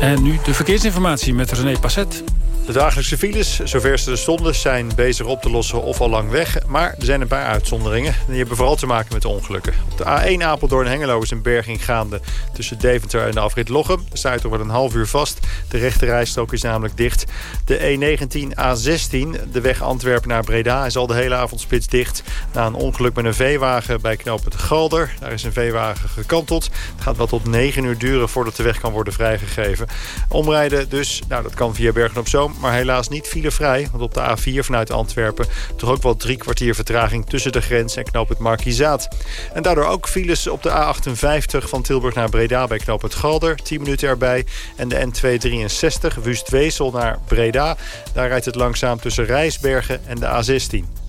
En nu de verkeersinformatie met René Passet. De dagelijkse files, zover ze er stonden, zijn bezig op te lossen of al lang weg. Maar er zijn een paar uitzonderingen. Die hebben vooral te maken met ongelukken. Op de A1 Apeldoorn-Hengelo is een berging gaande tussen Deventer en de afrit Lochem. De er wordt een half uur vast. De rechte rijstrook is namelijk dicht. De E19 A16, de weg Antwerpen naar Breda, is al de hele avond spits dicht. Na een ongeluk met een veewagen bij knooppunt Galder. Daar is een veewagen gekanteld. Het gaat wel tot 9 uur duren voordat de weg kan worden vrijgegeven. Omrijden dus, nou dat kan via Bergen-op-Zoom maar helaas niet filevrij. Want op de A4 vanuit Antwerpen toch ook wel drie kwartier vertraging... tussen de grens en knoop het Markizaat. En daardoor ook files op de A58 van Tilburg naar Breda... bij knoop het Galder, 10 minuten erbij. En de N263 Wust-Weesel naar Breda. Daar rijdt het langzaam tussen Rijsbergen en de A16.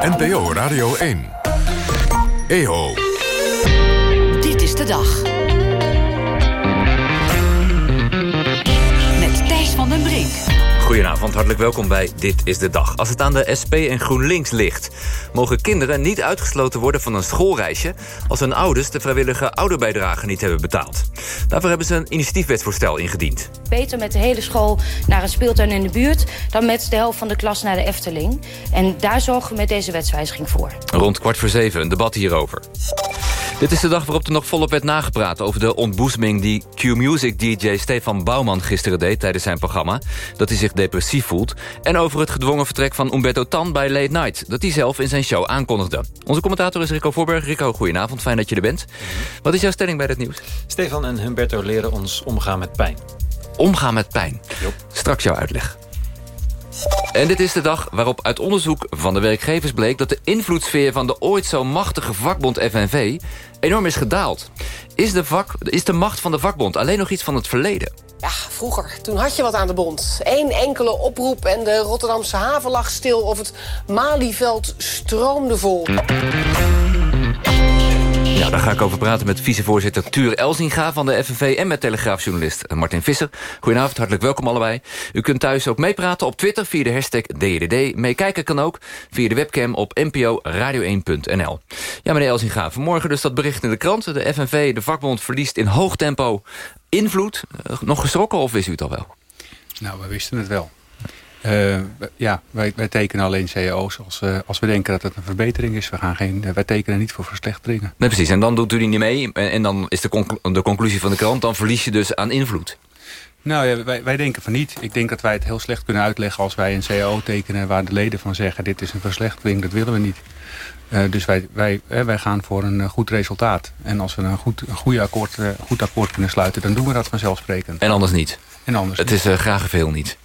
NPO Radio 1. EO. Dit is de dag. Goedenavond, hartelijk welkom bij Dit is de Dag. Als het aan de SP en GroenLinks ligt... mogen kinderen niet uitgesloten worden van een schoolreisje... als hun ouders de vrijwillige ouderbijdrage niet hebben betaald. Daarvoor hebben ze een initiatiefwetsvoorstel ingediend. Beter met de hele school naar een speeltuin in de buurt... dan met de helft van de klas naar de Efteling. En daar zorgen we met deze wetswijziging voor. Rond kwart voor zeven een debat hierover. Dit is de dag waarop er nog volop werd nagepraat... over de ontboezeming die Q-Music-dj Stefan Bouwman gisteren deed... tijdens zijn programma, dat hij zich depressief voelt... en over het gedwongen vertrek van Umberto Tan bij Late Night... dat hij zelf in zijn show aankondigde. Onze commentator is Rico Voorberg. Rico, goedenavond, fijn dat je er bent. Wat is jouw stelling bij dit nieuws? Stefan en Humberto leren ons omgaan met pijn. Omgaan met pijn? Straks jouw uitleg. En dit is de dag waarop uit onderzoek van de werkgevers bleek... dat de invloedssfeer van de ooit zo machtige vakbond FNV enorm is gedaald. Is de, vak, is de macht van de vakbond alleen nog iets van het verleden? Ja, vroeger. Toen had je wat aan de bond. Eén enkele oproep en de Rotterdamse haven lag stil... of het Malieveld stroomde vol. Ja, daar ga ik over praten met vicevoorzitter Tuur Elzinga van de FNV... en met telegraafjournalist Martin Visser. Goedenavond, hartelijk welkom allebei. U kunt thuis ook meepraten op Twitter via de hashtag DDD. Meekijken kan ook via de webcam op nporadio1.nl. Ja, meneer Elzinga, vanmorgen dus dat bericht in de krant. De FNV, de vakbond, verliest in hoog tempo invloed. Uh, nog geschrokken of wist u het al wel? Nou, we wisten het wel. Uh, ja, wij, wij, tekenen alleen cao's als, uh, als we denken dat het een verbetering is. We gaan geen, uh, wij tekenen niet voor verslechteringen. Nee, precies. En dan doet u die niet mee. En, en dan is de, conclu de, conclusie van de krant... dan verlies je dus aan invloed. Nou ja, wij, wij, denken van niet. Ik denk dat wij het heel slecht kunnen uitleggen als wij een cao tekenen... waar de leden van zeggen, dit is een verslechtering, dat willen we niet. dus wij, wij, wij gaan voor een goed resultaat. En als we een goed, een goede akkoord, goed akkoord kunnen sluiten... dan doen we dat vanzelfsprekend. En anders niet? En anders Het niet. is graag veel niet?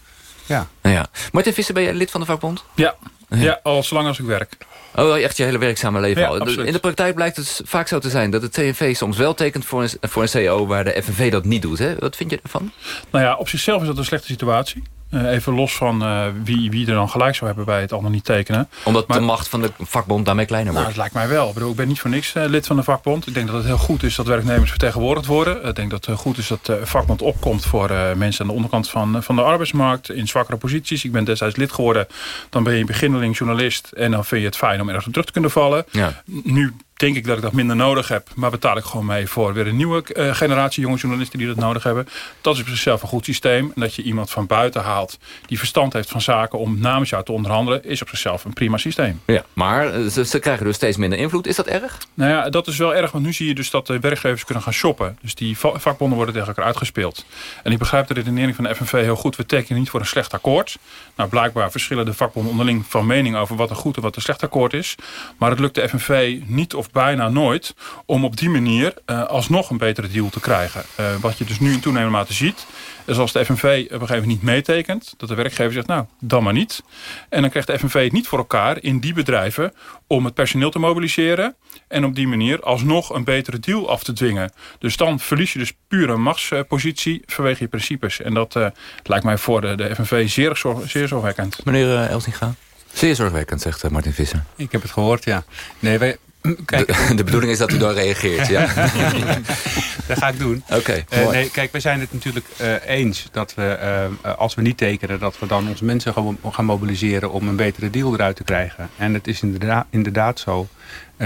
Ja. ja. Martin Visser, ben jij lid van de vakbond? Ja, ja al zolang als ik werk. Oh, echt je hele werkzame leven ja, al. Absoluut. In de praktijk blijkt het vaak zo te zijn... dat het CNV soms wel tekent voor een, voor een CO... waar de FNV dat niet doet. Hè? Wat vind je ervan? Nou ja, op zichzelf is dat een slechte situatie. Uh, even los van uh, wie, wie er dan gelijk zou hebben bij het allemaal niet tekenen. Omdat maar, de macht van de vakbond daarmee kleiner wordt? Nou, dat lijkt mij wel. Ik, bedoel, ik ben niet voor niks uh, lid van de vakbond. Ik denk dat het heel goed is dat werknemers vertegenwoordigd worden. Ik denk dat het goed is dat de vakbond opkomt voor mensen aan de onderkant van, van de arbeidsmarkt. In zwakkere posities. Ik ben destijds lid geworden. Dan ben je beginneling journalist. En dan vind je het fijn om ergens op terug te kunnen vallen. Ja. Nu denk ik dat ik dat minder nodig heb. Maar betaal ik gewoon mee voor weer een nieuwe uh, generatie jonge journalisten die dat nodig hebben. Dat is op zichzelf een goed systeem. En dat je iemand van buiten haalt die verstand heeft van zaken om namens jou te onderhandelen, is op zichzelf een prima systeem. Ja, maar ze, ze krijgen dus steeds minder invloed. Is dat erg? Nou ja, dat is wel erg, want nu zie je dus dat de werkgevers kunnen gaan shoppen. Dus die vakbonden worden tegen elkaar uitgespeeld. En ik begrijp de redenering van de FNV heel goed. We tekenen niet voor een slecht akkoord. Nou, blijkbaar verschillen de vakbonden onderling van mening over wat een goed en wat een slecht akkoord is. Maar het lukt de FNV niet of bijna nooit om op die manier uh, alsnog een betere deal te krijgen. Uh, wat je dus nu in toenemende mate ziet, is als de FNV op een gegeven moment niet meetekent, dat de werkgever zegt, nou, dan maar niet. En dan krijgt de FNV het niet voor elkaar in die bedrijven om het personeel te mobiliseren en op die manier alsnog een betere deal af te dwingen. Dus dan verlies je dus puur een machtspositie vanwege je principes. En dat uh, lijkt mij voor de, de FNV zeer, zorg, zeer zorgwekkend. Meneer uh, Elsinga? Zeer zorgwekkend, zegt Martin Visser. Ik heb het gehoord, ja. Nee, wij, De, de, bedoeling is dat u dan reageert, ja? dat ga ik doen. Oké. uh, nee, kijk, we zijn het natuurlijk uh, eens dat we, uh, als we niet tekenen... dat we dan onze mensen gaan, gaan mobiliseren om een betere deal eruit te krijgen. En het is inderdaad, inderdaad zo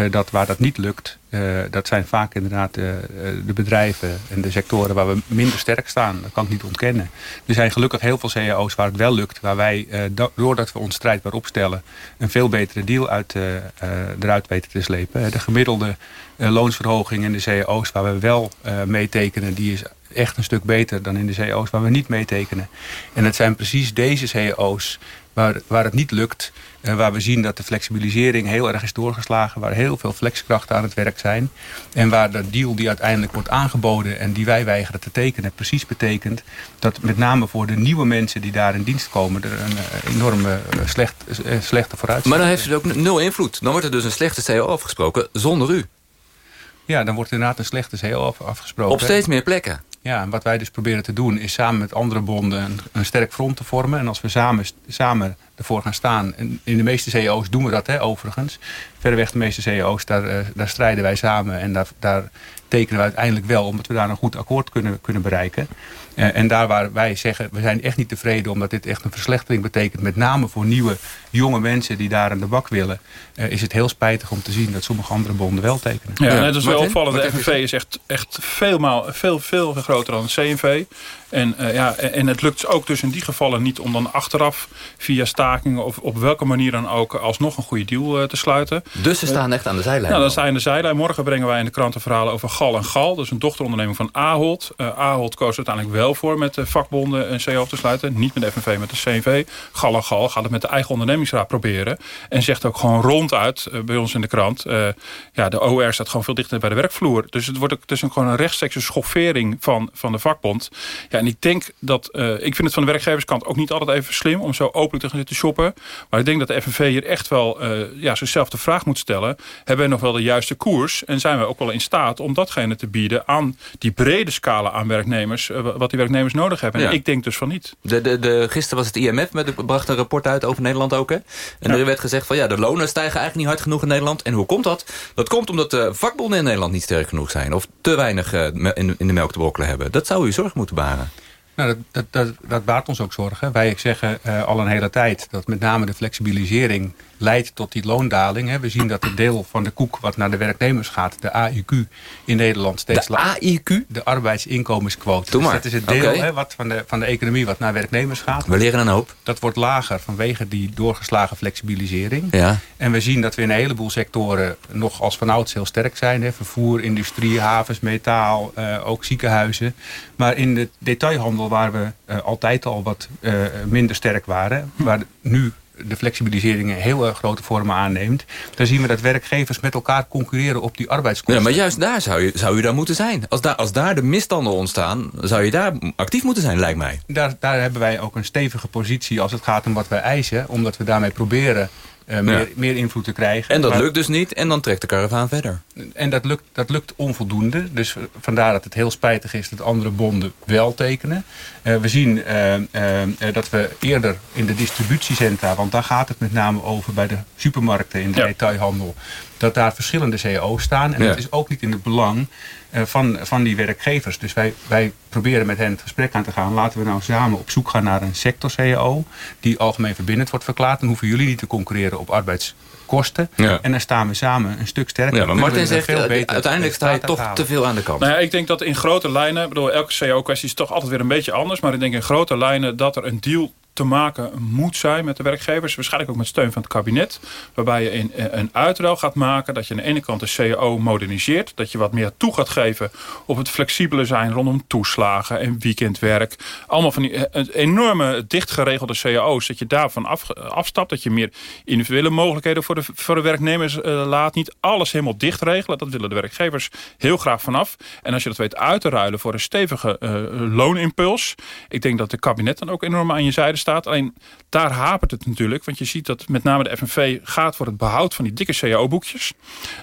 dat waar dat niet lukt, uh, dat zijn vaak inderdaad uh, de bedrijven en de sectoren waar we minder sterk staan. Dat kan ik niet ontkennen. Er zijn gelukkig heel veel cao's waar het wel lukt, waar wij, doordat we ons strijdbaar opstellen, een veel betere deal uit, eruit weten te slepen. De gemiddelde loonsverhoging in de cao's waar we wel meetekenen, die is echt een stuk beter dan in de cao's waar we niet meetekenen. En het zijn precies deze cao's waar, waar het niet lukt. Uh, waar we zien dat de flexibilisering heel erg is doorgeslagen. Waar heel veel flexkrachten aan het werk zijn. En waar de deal die uiteindelijk wordt aangeboden en die wij weigeren te tekenen. Precies betekent dat met name voor de nieuwe mensen die daar in dienst komen. Er een uh, enorme uh, slecht, slechte vooruitzicht Maar dan heeft het ook nul invloed. Dan wordt er dus een slechte CO afgesproken zonder u. Ja, dan wordt inderdaad een slechte CO afgesproken. Op steeds meer plekken. Ja, en wat wij dus proberen te doen is samen met andere bonden een, een sterk front te vormen. En als we samen, samen ervoor gaan staan, en in de meeste CEO's doen we dat hè, overigens. Verreweg de meeste CEO's, daar, uh, daar strijden wij samen en daar, daar tekenen we uiteindelijk wel... omdat we daar een goed akkoord kunnen, kunnen bereiken. Uh, en daar waar wij zeggen, we zijn echt niet tevreden... omdat dit echt een verslechtering betekent... met name voor nieuwe, jonge mensen die daar aan de bak willen... Uh, is het heel spijtig om te zien dat sommige andere bonden wel tekenen. Ja, ja. dat is wel opvallend. De FNV is echt, echt veel, maal, veel, veel groter dan het CNV. En, uh, ja, en het lukt ook dus in die gevallen niet om dan achteraf... via stakingen of op welke manier dan ook... alsnog een goede deal te sluiten. Dus ze staan echt aan de zijlijn? Ja, dan staan aan de zijlijn. Morgen brengen wij in de kranten verhalen over Gal en Gal. Dat is een dochteronderneming van Ahold. Ahold koos uiteindelijk wel voor met de vakbonden een CO te sluiten. Niet met de FNV, met de CNV. Gal en Gal gaat het met de eigen ondernemingsraad proberen. En zegt ook gewoon ronduit uh, bij ons in de krant... Uh, ja, de OR staat gewoon veel dichter bij de werkvloer. Dus het wordt ook dus een, gewoon een rechtstreekse schoffering van, van de vakbond. Ja, en ik denk dat... Uh, ik vind het van de werkgeverskant ook niet altijd even slim... om zo openlijk te gaan zitten shoppen. Maar ik denk dat de FNV hier echt wel ja, zichzelf de vraag moet stellen... hebben we nog wel de juiste koers? En zijn we ook wel in staat om datgene te bieden... aan die brede scala aan werknemers... wat die werknemers nodig hebben. En ja. ik denk dus van niet. De, de, de, gisteren was het IMF, met, bracht een rapport uit over Nederland ook. Hè? En ja. er werd gezegd van ja, de lonen stijgen eigenlijk niet hard genoeg in Nederland. En hoe komt dat? Dat komt omdat de vakbonden in Nederland niet sterk genoeg zijn. Of te weinig uh, in, in de melk te brokkelen hebben. Dat zou u zorg moeten baren. Nou, dat, dat, dat, baart ons ook zorgen. Wij zeggen uh, al een hele tijd dat met name de flexibilisering leidt tot die loondaling. Hè. We zien dat het deel van de koek wat naar de werknemers gaat, de AIQ in Nederland steeds lager. De AIQ? De arbeidsinkomensquote. Dus dat is het deel okay. hè, wat van, de, van de economie wat naar werknemers gaat. We leren een hoop. Dat wordt lager vanwege die doorgeslagen flexibilisering. Ja. En we zien dat we in een heleboel sectoren nog als vanouds heel sterk zijn. Hè. Vervoer, industrie, havens, metaal, uh, ook ziekenhuizen. Maar in de detailhandel waar we uh, altijd al wat uh, minder sterk waren, waar nu de flexibilisering heel erg grote vormen aanneemt... dan zien we dat werkgevers met elkaar concurreren op die arbeidskosten. Ja, maar juist daar zou je, zou je daar moeten zijn. Als daar, als daar de misstanden ontstaan, zou je daar actief moeten zijn, lijkt mij. Daar, daar hebben wij ook een stevige positie als het gaat om wat wij eisen. Omdat we daarmee proberen uh, meer, ja. meer invloed te krijgen. En dat maar, lukt dus niet en dan trekt de karavaan verder. En dat lukt, dat lukt onvoldoende. Dus vandaar dat het heel spijtig is dat andere bonden wel tekenen. Uh, we zien uh, dat we eerder in de distributiecentra... want daar gaat het met name over bij de supermarkten in de ja. detailhandel... dat daar verschillende CEO's staan. En ja. dat is ook niet in het belang van, van die werkgevers. Dus wij, wij proberen met hen het gesprek aan te gaan. Laten we nou samen op zoek gaan naar een sector-CEO... die algemeen verbindend wordt verklaard. Dan hoeven jullie niet te concurreren op arbeidskosten. Ja. En dan staan we samen een stuk sterker. Ja, maar Martin zegt, veel beter uiteindelijk sta je toch halen. te veel aan de kant. Nou ja, ik denk dat in grote lijnen... bedoel, elke CEO-kwestie is toch altijd weer een beetje anders... maar ik denk in grote lijnen dat er een deal te maken moet zijn met de werkgevers. Waarschijnlijk ook met steun van het kabinet. Waarbij je een, een uitruil gaat maken. Dat je aan de ene kant de CAO moderniseert. Dat je wat meer toe gaat geven op het flexibele zijn rondom toeslagen en weekendwerk. Allemaal van die enorme dicht geregelde CAO's. Dat je daarvan af, afstapt. Dat je meer individuele mogelijkheden voor de, voor de werknemers laat. Niet alles helemaal dicht regelen. Dat willen de werkgevers heel graag vanaf. En als je dat weet uit te ruilen voor een stevige loonimpuls. Ik denk dat het kabinet dan ook enorm aan je zijde staat. Alleen daar hapert het natuurlijk. Want je ziet dat met name de FNV gaat voor het behoud van die dikke cao-boekjes.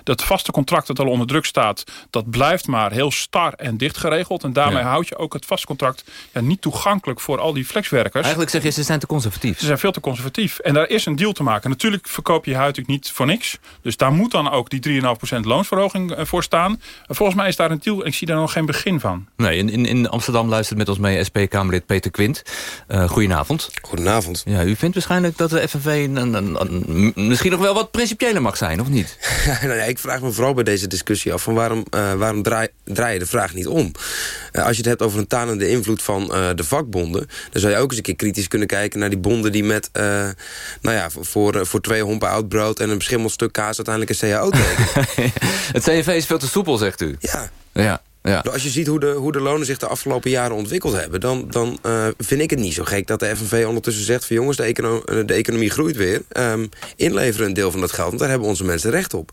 Dat vaste contract dat al onder druk staat... dat blijft maar heel star en dicht geregeld. En daarmee houd je ook het vaste contract ja, niet toegankelijk voor al die flexwerkers. Eigenlijk zeg je, ze zijn te conservatief. Ze zijn veel te conservatief. En daar is een deal te maken. Natuurlijk verkoop je je huid niet voor niks. Dus daar moet dan ook die 3,5% loonsverhoging eh, voor staan. Volgens mij is daar een deal en ik zie daar nog geen begin van. Nee, in, in, in Amsterdam luistert met ons mee SP-Kamerlid Peter Quint. Uh, goedenavond. Goedenavond. Ja, u vindt waarschijnlijk dat de FNV een, een, een, misschien nog wel wat principiëler mag zijn, of niet? nou ja, ik vraag me vooral bij deze discussie af... van waarom, uh, waarom draai, draai, je de vraag niet om? Uh, als je het hebt over een tanende invloed van de vakbonden... dan zou je ook eens een keer kritisch kunnen kijken naar die bonden... die met, nou ja, voor, voor twee hompen oud brood en een beschimmeld stuk kaas... uiteindelijk een CAO tekenen. het CNV is veel te soepel, zegt u. Ja. Ja. Ja. Als je ziet hoe de, hoe de lonen zich de afgelopen jaren ontwikkeld hebben... dan, dan uh, vind ik het niet zo gek dat de FNV ondertussen zegt... van jongens, de, econo de economie groeit weer. Um, inleveren een deel van dat geld, want daar hebben onze mensen recht op.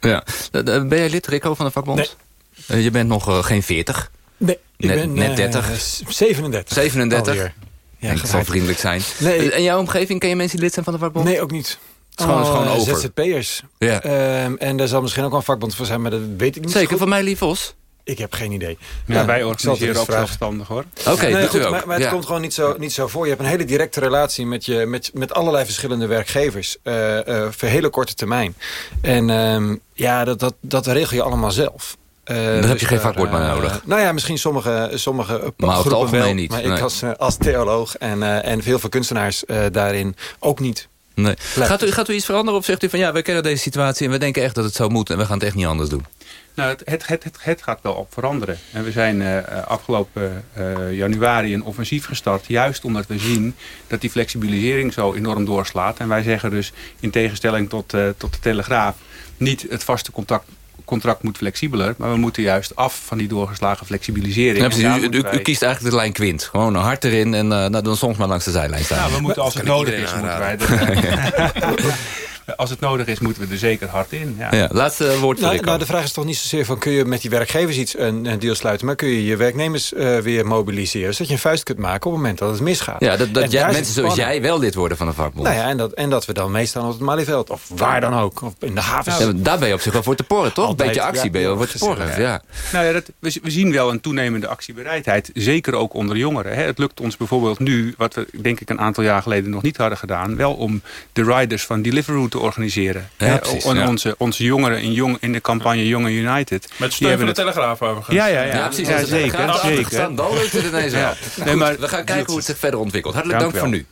Ja. Ben jij lid, Rico, van de vakbond? Nee. Uh, je bent nog uh, geen 40? Nee, ik net, ben net 30? 37. 37? Alweer. Ja, ik zal vriendelijk zijn. Nee. In jouw omgeving ken je mensen die lid zijn van de vakbond? Nee, ook niet. Het is gewoon, oh, gewoon over. ZZP'ers. Ja. Um, en daar zal misschien ook wel een vakbond voor zijn, maar dat weet ik niet Zeker, van mij lief Vos. Ik heb geen idee. Ja, ja wij organiseren ook zelfstandig hoor. Oké, okay, nee, doet goed, u ook. Maar, maar het ja. komt gewoon niet zo, niet zo voor. Je hebt een hele directe relatie met, je, met, met allerlei verschillende werkgevers. Uh, uh, voor hele korte termijn. En um, ja, dat, dat, dat regel je allemaal zelf. Uh, Daar dus heb je geen vakwoord meer nodig. Nou ja, misschien sommige, sommige maar over het algemeen wel, niet. Maar nee. ik als, als theoloog en, en veel van kunstenaars daarin ook niet. Nee. Gaat, u, gaat u iets veranderen of zegt u van ja, we kennen deze situatie... en we denken echt dat het zo moet en we gaan het echt niet anders doen? Nou, het, het, het, het, het gaat wel op veranderen. En we zijn uh, afgelopen uh, januari een offensief gestart... juist omdat we zien dat die flexibilisering zo enorm doorslaat. En wij zeggen dus in tegenstelling tot, uh, tot de Telegraaf... niet het vaste contact contract moet flexibeler. Maar we moeten juist af van die doorgeslagen flexibilisering. Ja, precies, u, u, u, kiest eigenlijk de lijn kwint. Gewoon hart erin en uh, dan soms maar langs de zijlijn staan. Nou, we moeten als het nodig is, moeten wij er, als het nodig is, moeten we er zeker hard in. Ja. Ja, laatste woord voor nou, nou, de vraag is toch niet zozeer van... kun je met die werkgevers iets een, een deal sluiten... maar kun je je werknemers uh, weer mobiliseren... zodat je een vuist kunt maken op het moment dat het misgaat. Ja, dat, dat jij, mensen zoals jij wel lid worden van een vakbond. Nou ja, en dat, en dat we dan meestaan op het Malieveld. Of waar dan ook. Of in de havens. Ja, daar ben je op zich wel voor te porren, toch? Een beetje actie ja, ben je wel voor te porren. Ja. Ja. Nou ja, dat, we, we, zien wel een toenemende actiebereidheid. Zeker ook onder jongeren. Hè. Het lukt ons bijvoorbeeld nu, wat we denk ik een aantal jaar geleden nog niet hadden gedaan... wel om de riders van Deliveroo te organiseren. Ja, precies, en ja. onze, onze jongeren in, jong, in de campagne Jongen United. Met steun van de Telegraaf overigens. Ja, ja, ja. ja precies. Ja, zeker. Zeker. Dan lukt het ineens wel. Ja. Nee, goed, maar- we gaan kijken hoe het zich verder ontwikkelt. Hartelijk dank, Dank voor nu.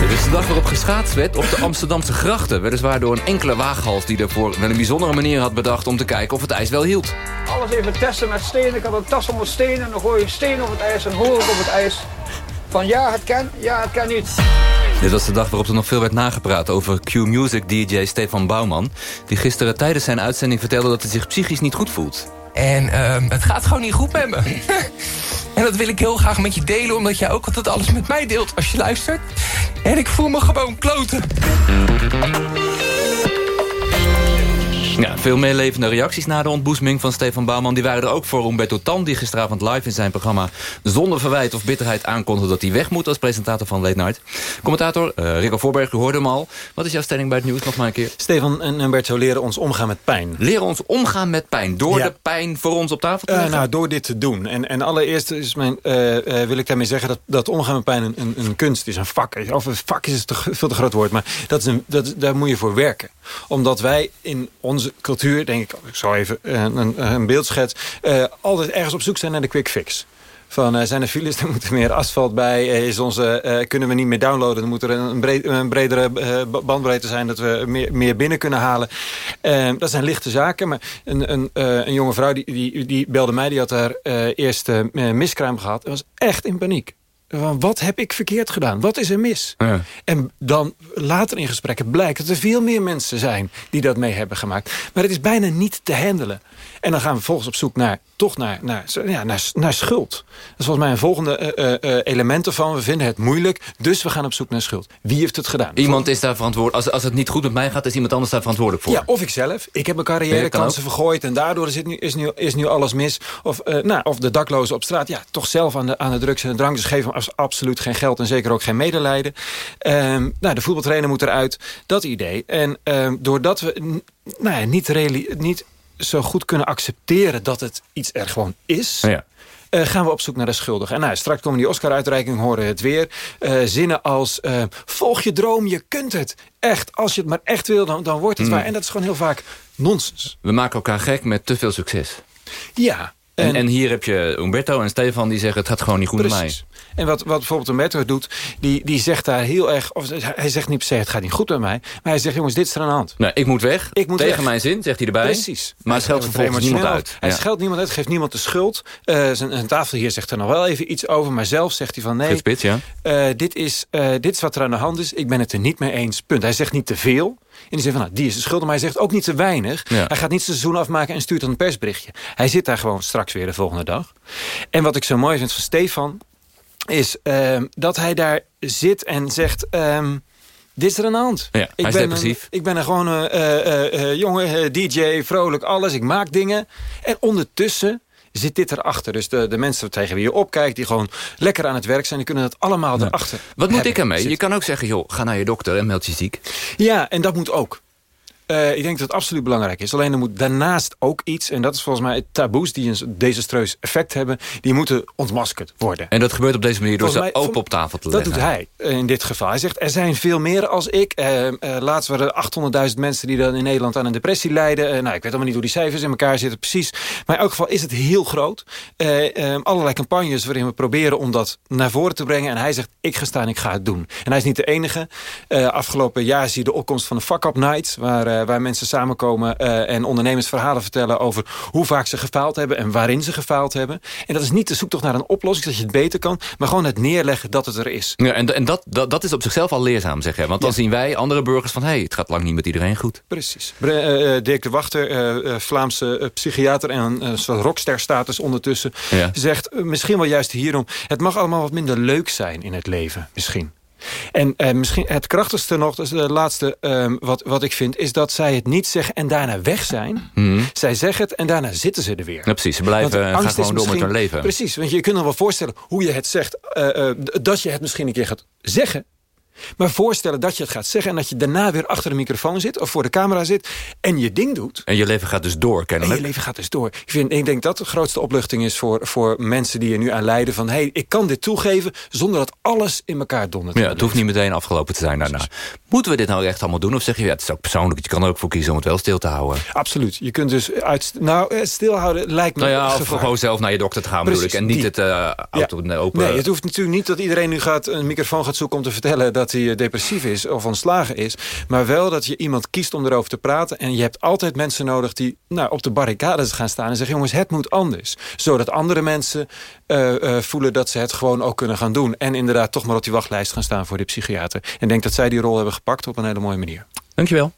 Dit is de dag waarop geschaatst werd op de Amsterdamse grachten. Weliswaar door een enkele waaghals die er voor wel een bijzondere manier had bedacht... om te kijken of het ijs wel hield. Alles even testen met stenen. Ik had een tas onder stenen en dan gooi je een steen op het ijs en hoor ik op het ijs. Van ja, het kan, ja, het kan niet. Dit was de dag waarop er nog veel werd nagepraat over Q-Music-dj Stefan Bouwman... die gisteren tijdens zijn uitzending vertelde dat hij zich psychisch niet goed voelt. En ehm, het gaat gewoon niet goed met me. en dat wil ik heel graag met je delen, omdat jij ook altijd alles met mij deelt als je luistert. En ik voel me gewoon kloten. Ja, veel meelevende reacties na de ontboezeming van Stefan Bouwman. Die waren er ook voor Umberto Tan, die gisteravond live in zijn programma... zonder verwijt of bitterheid aankondigde dat hij weg moet... als presentator van Late Night. Commentator uh, Rico Voorberg, u hoorde hem al. Wat is jouw stelling bij het nieuws nog maar een keer? Stefan en Umberto leren ons omgaan met pijn. Leren ons omgaan met pijn. Door Ja. de pijn voor ons op tafel te Uh, leggen? nou, door dit te doen. En, en allereerst is mijn, eh, eh, wil ik daarmee zeggen dat, dat omgaan met pijn een, een, een kunst is, een vak. Of een vak is het te, veel te groot woord, maar dat is een, dat, daar moet je voor werken. Omdat wij in onze cultuur, denk ik, ik zal even een, een, een beeld schets, eh, altijd ergens op zoek zijn naar de quick fix. Van, eh, zijn er files, er moet er meer asfalt bij. eh, is onze, eh, kunnen we niet meer downloaden? Dan moet er een, breed- een bredere eh, bandbreedte zijn... dat we meer, meer binnen kunnen halen. Eh, dat zijn lichte zaken. Maar een, een, eh, een jonge vrouw die, die, die belde mij... die had haar eh, eerste eh, miskraam gehad. en was echt in paniek. Van, wat heb ik verkeerd gedaan? Wat is er mis? Ja. En dan later in gesprekken blijkt dat er veel meer mensen zijn... die dat mee hebben gemaakt. Maar het is bijna niet te handelen. En dan gaan we volgens op zoek naar, toch naar, naar, ja, naar, naar schuld. Dat is volgens mij een volgende eh, eh, eh, element ervan. We vinden het moeilijk, dus we gaan op zoek naar schuld. Wie heeft het gedaan? Iemand is daar verantwoordelijk. Als, als het niet goed met mij gaat, is iemand anders daar verantwoordelijk voor. Ja, of ik zelf. Ik heb mijn Ja, carrièrekansen kan vergooid... en daardoor is, het nu, is, nu, is nu alles mis. Of, nou, of de daklozen op straat. Ja, toch zelf aan de, aan de drugs en de drank. Dus geef hem als absoluut geen geld en zeker ook geen medelijden. Ehm, nou, de voetbaltrainer moet eruit. Dat idee. En ehm, doordat we nou ja, niet, niet zo goed kunnen accepteren dat het iets er gewoon is... Ja. eh, gaan we op zoek naar de schuldigen. En nou, straks komen die Oscar-uitreiking, horen het weer. Eh, zinnen als, eh, volg je droom, je kunt het. Echt, als je het maar echt wil, dan, dan wordt het Mm. waar. En dat is gewoon heel vaak nonsens. We maken elkaar gek met te veel succes. Ja. En, en hier heb je Umberto en Stefan die zeggen... het gaat gewoon niet goed met mij. Precies. En wat, wat bijvoorbeeld Umberto doet, die, die zegt daar heel erg... Of, hij zegt niet per se, het gaat niet goed met mij. Maar hij zegt, jongens, dit is er aan de hand. Nou, ik moet weg. Ik moet Tegen weg. mijn zin, zegt hij erbij. Precies. Maar het scheldt Hij vervolgens er niemand uit. Hij Ja. scheldt niemand uit, geeft niemand de schuld. Eh, zijn, zijn tafel hier zegt er nog wel even iets over. Maar zelf zegt hij van nee, Spits, ja. eh, dit, is, eh, dit is wat er aan de hand is. Ik ben het er niet mee eens. Punt. Hij zegt niet te veel. En die zegt van, nou, die is de schuld. Maar hij zegt ook niet te weinig. Ja. Hij gaat niet zijn seizoen afmaken en stuurt dan een persberichtje. Hij zit daar gewoon straks weer de volgende dag. En wat ik zo mooi vind van Stefan... is ehm, dat hij daar zit en zegt... ehm, dit is er aan de hand. Ja, is ben. Een, ik ben een gewone eh, eh, eh, jongen, eh, DJ, vrolijk, alles. Ik maak dingen. En ondertussen zit dit erachter. Dus de, de mensen tegen wie je opkijkt... die gewoon lekker aan het werk zijn... die kunnen dat allemaal erachter Wat moet hebben ik ermee? Je kan ook zeggen, joh, ga naar je dokter en meld je ziek. Ja, en dat moet ook. Eh, ik denk dat het absoluut belangrijk is. Alleen er moet daarnaast ook iets... en dat is volgens mij taboes die een desastreus effect hebben... die moeten ontmaskerd worden. En dat gebeurt op deze manier door ze mij- open op tafel te Dat leggen. doet hij in dit geval. Hij zegt, er zijn veel meer als ik. Eh, laatst waren er 800.000 mensen die dan in Nederland aan een depressie lijden. Nou, ik weet allemaal niet hoe die cijfers in elkaar zitten precies. Maar in elk geval is het heel groot. Eh, eh, allerlei campagnes waarin we proberen om dat naar voren te brengen. En hij zegt, ik ga staan, ik ga het doen. En hij is niet de enige. Afgelopen jaar zie je de opkomst van de Fuck Up Nights. Waar, waar mensen samenkomen eh, en ondernemers verhalen vertellen over hoe vaak ze gefaald hebben en waarin ze gefaald hebben. En dat is niet de zoektocht naar een oplossing, dat je het beter kan. Maar gewoon het neerleggen dat het er is. Ja, en en dat, dat, dat is op zichzelf al leerzaam, zeg je. Want dan zien wij, andere burgers, van... hé, hey, het gaat lang niet met iedereen goed. Precies. Bre- eh, eh, Dirk de Wachter, eh, eh, Vlaamse eh, psychiater en een soort rockster-status ondertussen, Ja. zegt eh, misschien wel juist hierom... het mag allemaal wat minder leuk zijn in het leven, misschien. En eh, misschien het krachtigste nog, de laatste eh, wat, wat ik vind... is dat zij het niet zeggen en daarna weg zijn. Mhm. Zij zeggen het en daarna zitten ze er weer. Ja, precies, ze blijven Want gaan gewoon door met hun leven. Precies, want je kunt je wel voorstellen hoe je het zegt... eh, eh, dat je het misschien een keer gaat zeggen... Maar voorstellen dat je het gaat zeggen... en dat je daarna weer achter de microfoon zit of voor de camera zit... en je ding doet... En je leven gaat dus door, En je kennelijk. leven gaat dus door. Ik, vind, ik denk dat de grootste opluchting is voor, voor mensen die er nu aan lijden. Van, hey, ik kan dit toegeven zonder dat alles in elkaar dondert. Ja, het hoeft niet meteen afgelopen te zijn daarna. Moeten we dit nou echt allemaal doen? Of zeg je, ja, het is ook persoonlijk. Je kan er ook voor kiezen om het wel stil te houden. Absoluut. Je kunt dus uit... Nou, eh, stilhouden lijkt me Nou ja, of gewoon zelf naar je dokter te gaan bedoel ik. Precies, En niet die. het eh, auto open... Nee, het hoeft natuurlijk niet dat iedereen nu gaat, een microfoon gaat zoeken... om te vertellen dat hij eh, depressief is of ontslagen is. Maar wel dat je iemand kiest om erover te praten. En je hebt altijd mensen nodig die nou, op de barricades gaan staan... en zeggen, jongens, het moet anders. Zodat andere mensen eh, eh, voelen dat ze het gewoon ook kunnen gaan doen. En inderdaad toch maar op die wachtlijst gaan staan voor de psychiater. En denk dat zij die rol hebben gepakt op een hele mooie manier. Dankjewel.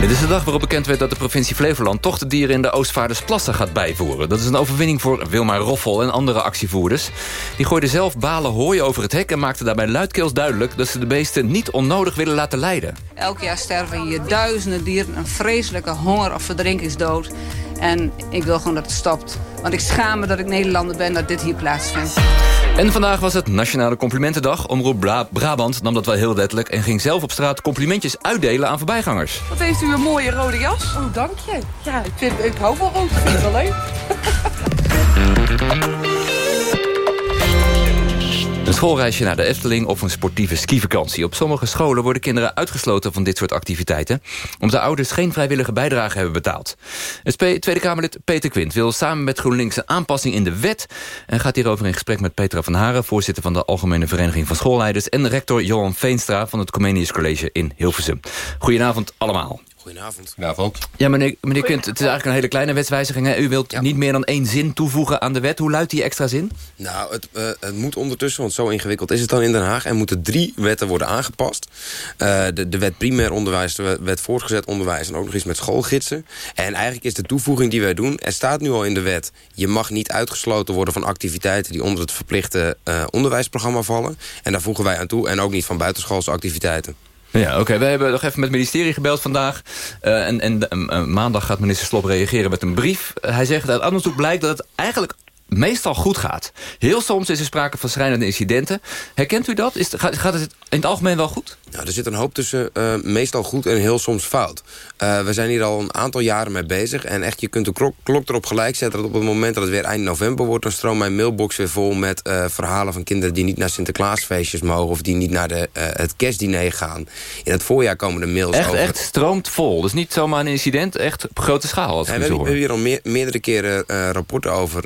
Dit is de dag waarop bekend werd dat de provincie Flevoland... toch de dieren in de Oostvaardersplassen gaat bijvoeren. Dat is een overwinning voor Wilma Roffel en andere actievoerders. Die gooiden zelf balen hooi over het hek... en maakten daarbij luidkeels duidelijk... dat ze de beesten niet onnodig willen laten lijden. Elk jaar sterven hier duizenden dieren een vreselijke honger- of verdrinkingsdood. En ik wil gewoon dat het stopt. Want ik schaam me dat ik Nederlander ben dat dit hier plaatsvindt. En vandaag was het Nationale Complimentendag. Omroep Bra Brabant nam dat wel heel letterlijk... en ging zelf op straat complimentjes uitdelen aan voorbijgangers. Wat heeft u een mooie rode jas? Oh, dank je. Ja, ik, vind, ik hou van rood. Ik vind het wel leuk. Een schoolreisje naar de Efteling of een sportieve skivakantie. Op sommige scholen worden kinderen uitgesloten van dit soort activiteiten... omdat de ouders geen vrijwillige bijdrage hebben betaald. Het Tweede Kamerlid Peter Quint wil samen met GroenLinks... een aanpassing in de wet en gaat hierover in gesprek met Petra van Haren... voorzitter van de Algemene Vereniging van Schoolleiders... en rector Johan Veenstra van het Comenius College in Hilversum. Goedenavond allemaal. Goedenavond. Goedenavond. Ja, meneer, meneer Quint, het is eigenlijk een hele kleine wetswijziging. hè? U wilt niet meer dan één zin toevoegen aan de wet. Hoe luidt die extra zin? Nou, het, eh, het moet ondertussen, want zo ingewikkeld is het dan in Den Haag... er moeten drie wetten worden aangepast. Eh, de, de wet primair onderwijs, de wet- wet voortgezet onderwijs... en ook nog eens met schoolgidsen. En eigenlijk is de toevoeging die wij doen... er staat nu al in de wet... je mag niet uitgesloten worden van activiteiten... die onder het verplichte eh, onderwijsprogramma vallen. En daar voegen wij aan toe. En ook niet van buitenschoolse activiteiten. Ja, oké. We hebben nog even met het ministerie gebeld vandaag. Eh, en en eh, eh, maandag gaat minister Slop reageren met een brief. Hij zegt dat uit onderzoek blijkt dat het eigenlijk meestal goed gaat. Heel soms is er sprake van schrijnende incidenten. Herkent u dat? Is, gaat het in het algemeen wel goed? Nou, er zit een hoop tussen uh, meestal goed en heel soms fout. Uh, we zijn hier al een aantal jaren mee bezig. En echt, je kunt de klok, klok erop gelijk zetten... dat op het moment dat het weer eind november wordt... dan stroomt mijn mailbox weer vol met uh, verhalen van kinderen... die niet naar Sinterklaasfeestjes mogen... of die niet naar de, het kerstdiner gaan. In het voorjaar komen de mails echt, over... Echt stroomt vol. Dus niet zomaar een incident, echt op grote schaal. We, hebben, we hebben hier al meer, meerdere keren rapporten over,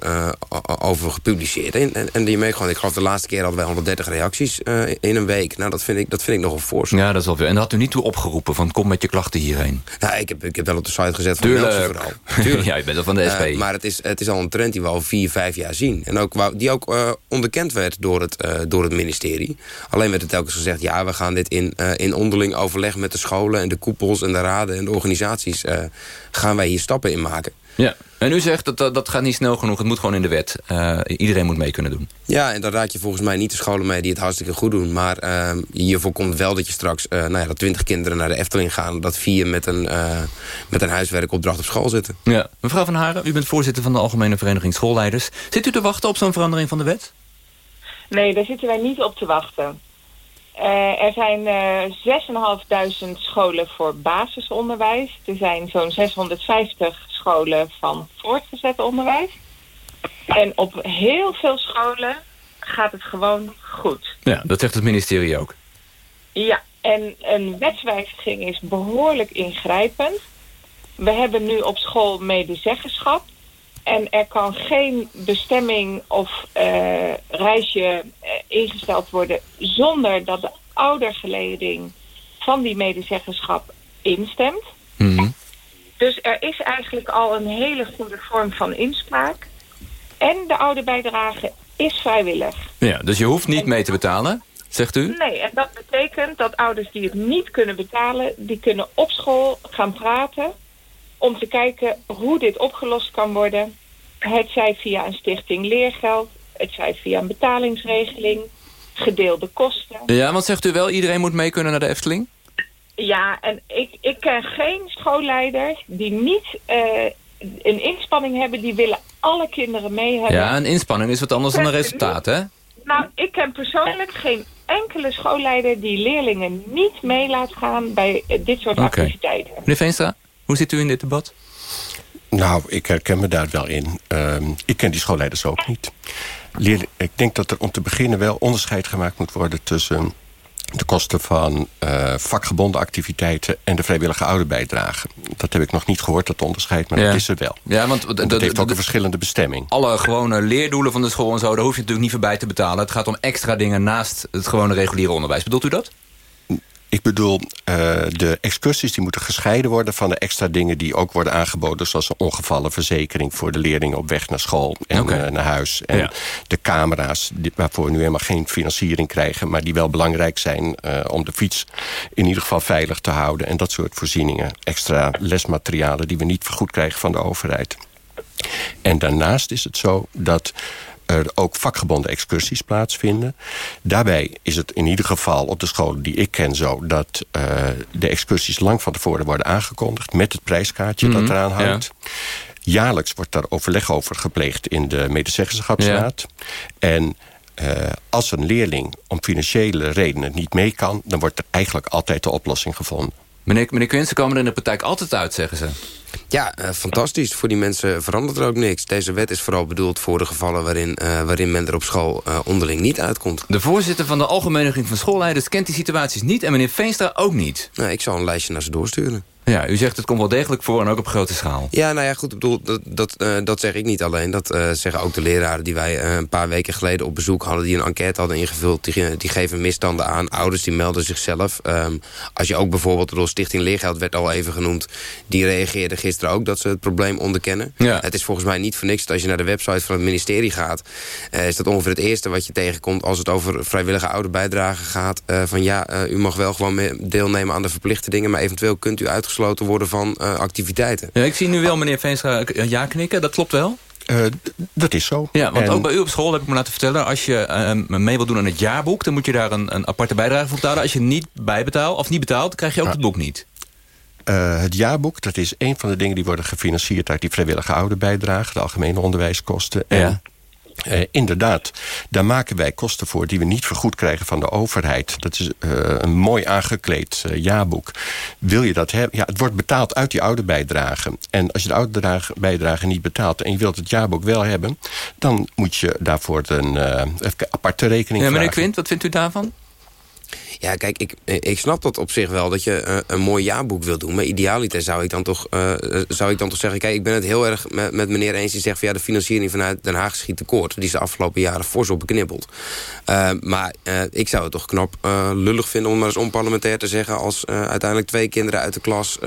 over gepubliceerd. En, en, en die mee gewoon, ik geloof de laatste keer hadden wij 130 reacties in een week. Nou, dat vind ik, dat vind ik nogal Ja, dat is wel veel. En had u niet toe opgeroepen van kom met je klachten hierheen? Ja, ik heb, ik heb wel op de site gezet van Tuurlijk. Tuurlijk. ja, je bent wel van de SP. Uh, maar het is, het is al een trend die we al vier, vijf jaar zien. En ook, die ook uh, onderkend werd door het, uh, door het ministerie. Alleen werd het telkens gezegd... ja, we gaan dit in, in onderling overleg met de scholen... en de koepels en de raden en de organisaties... gaan wij hier stappen in maken. Ja, en u zegt dat, dat dat gaat niet snel genoeg. Het moet gewoon in de wet. Uh, iedereen moet mee kunnen doen. Ja, en daar raad je volgens mij niet de scholen mee die het hartstikke goed doen. Maar uh, je voorkomt wel dat je straks, uh, nou ja, dat twintig kinderen naar de Efteling gaan. Dat vier met een, met een huiswerkopdracht op school zitten. Ja. Mevrouw Van Haren, u bent voorzitter van de Algemene Vereniging Schoolleiders. Zit u te wachten op zo'n verandering van de wet? Nee, daar zitten wij niet op te wachten. Uh, er zijn uh, 6.500 scholen voor basisonderwijs. Er zijn zo'n 650 scholen van voortgezet onderwijs. En op heel veel scholen gaat het gewoon goed. Ja, dat zegt het ministerie ook. Ja, en een wetswijziging is behoorlijk ingrijpend. We hebben nu op school medezeggenschap. En er kan geen bestemming of uh, reisje uh, ingesteld worden... zonder dat de oudergeleding van die medezeggenschap instemt. Mm -hmm. Dus er is eigenlijk al een hele goede vorm van inspraak. En de ouderbijdrage is vrijwillig. Ja, dus je hoeft niet mee te betalen, zegt u? Nee, en dat betekent dat ouders die het niet kunnen betalen... die kunnen op school gaan praten... om te kijken hoe dit opgelost kan worden. Het zij via een stichting leergeld... het zij via een betalingsregeling... gedeelde kosten. Ja, want zegt u wel, iedereen moet mee kunnen naar de Efteling? Ja, en ik, ik ken geen schoolleiders die niet uh, een inspanning hebben. Die willen alle kinderen mee hebben. Ja, een inspanning is wat anders dan een resultaat, hè? Nou, ik ken persoonlijk geen enkele schoolleider die leerlingen niet mee laat gaan bij uh, dit soort okay. activiteiten. Meneer Veenstra, hoe zit u in dit debat? Nou, ik herken me daar wel in. Uh, ik ken die schoolleiders ook niet. Ik denk dat er om te beginnen wel onderscheid gemaakt moet worden tussen de kosten van uh, vakgebonden activiteiten en de vrijwillige ouderbijdrage. Dat heb ik nog niet gehoord, dat onderscheid, maar ja. dat is er wel. Ja, want dat heeft ook een verschillende bestemming. Alle gewone leerdoelen van de school en zo, daar hoef je natuurlijk niet voorbij te betalen. Het gaat om extra dingen naast het gewone reguliere onderwijs. Bedoelt u dat? Ik bedoel, uh, de excursies die moeten gescheiden worden... van de extra dingen die ook worden aangeboden... zoals een ongevallenverzekering voor de leerlingen op weg naar school en okay. uh, naar huis. En Ja. de camera's, waarvoor we nu helemaal geen financiering krijgen... maar die wel belangrijk zijn uh, om de fiets in ieder geval veilig te houden. En dat soort voorzieningen. Extra lesmaterialen die we niet vergoed krijgen van de overheid. En daarnaast is het zo dat ook vakgebonden excursies plaatsvinden. Daarbij is het in ieder geval op de scholen die ik ken zo... dat uh, de excursies lang van tevoren worden aangekondigd... met het prijskaartje Mhm, dat eraan ja. hangt. Jaarlijks wordt daar overleg over gepleegd in de medezeggenschapsraad. En uh, als een leerling om financiële redenen niet mee kan... dan wordt er eigenlijk altijd de oplossing gevonden. Meneer, meneer Quinten komen er in de praktijk altijd uit, zeggen ze. Ja, uh, fantastisch. Voor die mensen verandert er ook niks. Deze wet is vooral bedoeld voor de gevallen waarin, uh, waarin men er op school uh, onderling niet uitkomt. De voorzitter van de Algemene Vereniging van Schoolleiders kent die situaties niet... en meneer Veenstra ook niet. Nou, ik zal een lijstje naar ze doorsturen. Ja, u zegt het komt wel degelijk voor en ook op grote schaal. Ja, nou ja, goed, ik bedoel, dat, dat, uh, dat zeg ik niet alleen. Dat uh, zeggen ook de leraren die wij uh, een paar weken geleden op bezoek hadden... die een enquête hadden ingevuld, die, die geven misstanden aan. Ouders die melden zichzelf. Um, als je ook bijvoorbeeld door Stichting Leergeld werd al even genoemd... die reageerden gisteren ook dat ze het probleem onderkennen. Ja. Het is volgens mij niet voor niks dat als je naar de website van het ministerie gaat... is dat ongeveer het eerste wat je tegenkomt... als het over vrijwillige ouderbijdrage gaat. van ja, u mag wel gewoon deelnemen aan de verplichte dingen... maar eventueel kunt u uitgesloten worden van uh, activiteiten. Ja, ik zie nu wel meneer Veenstra ja knikken, dat klopt wel? Uh, dat is zo. Ja, want en... ook bij u op school heb ik me laten vertellen... als je uh, mee wil doen aan het jaarboek... dan moet je daar een, een aparte bijdrage voor betalen. Als je niet bijbetaalt of niet betaalt, dan krijg je ook het boek niet. Uh, het jaarboek, dat is een van de dingen die worden gefinancierd... uit die vrijwillige ouderbijdrage, de algemene onderwijskosten. En Ja. Uh, inderdaad, daar maken wij kosten voor die we niet vergoed krijgen van de overheid. Dat is uh, een mooi aangekleed uh, jaarboek. Wil je dat hebben? Ja, het wordt betaald uit die oude bijdrage. En als je de oude bijdrage niet betaalt en je wilt het jaarboek wel hebben... dan moet je daarvoor een aparte rekening ja, meneer vragen. Quint, wat vindt u daarvan? Ja, kijk, ik, ik snap dat op zich wel, dat je uh, een mooi jaarboek wil doen. Maar idealiter zou ik dan toch, uh, zou ik dan toch zeggen... kijk, ik ben het heel erg met, met meneer eens die zegt... van ja, de financiering vanuit Den Haag schiet tekort. Die is de afgelopen jaren fors op beknibbeld. Uh, maar ik zou het toch knap lullig vinden om maar eens onparlementair te zeggen... als uiteindelijk twee kinderen uit de klas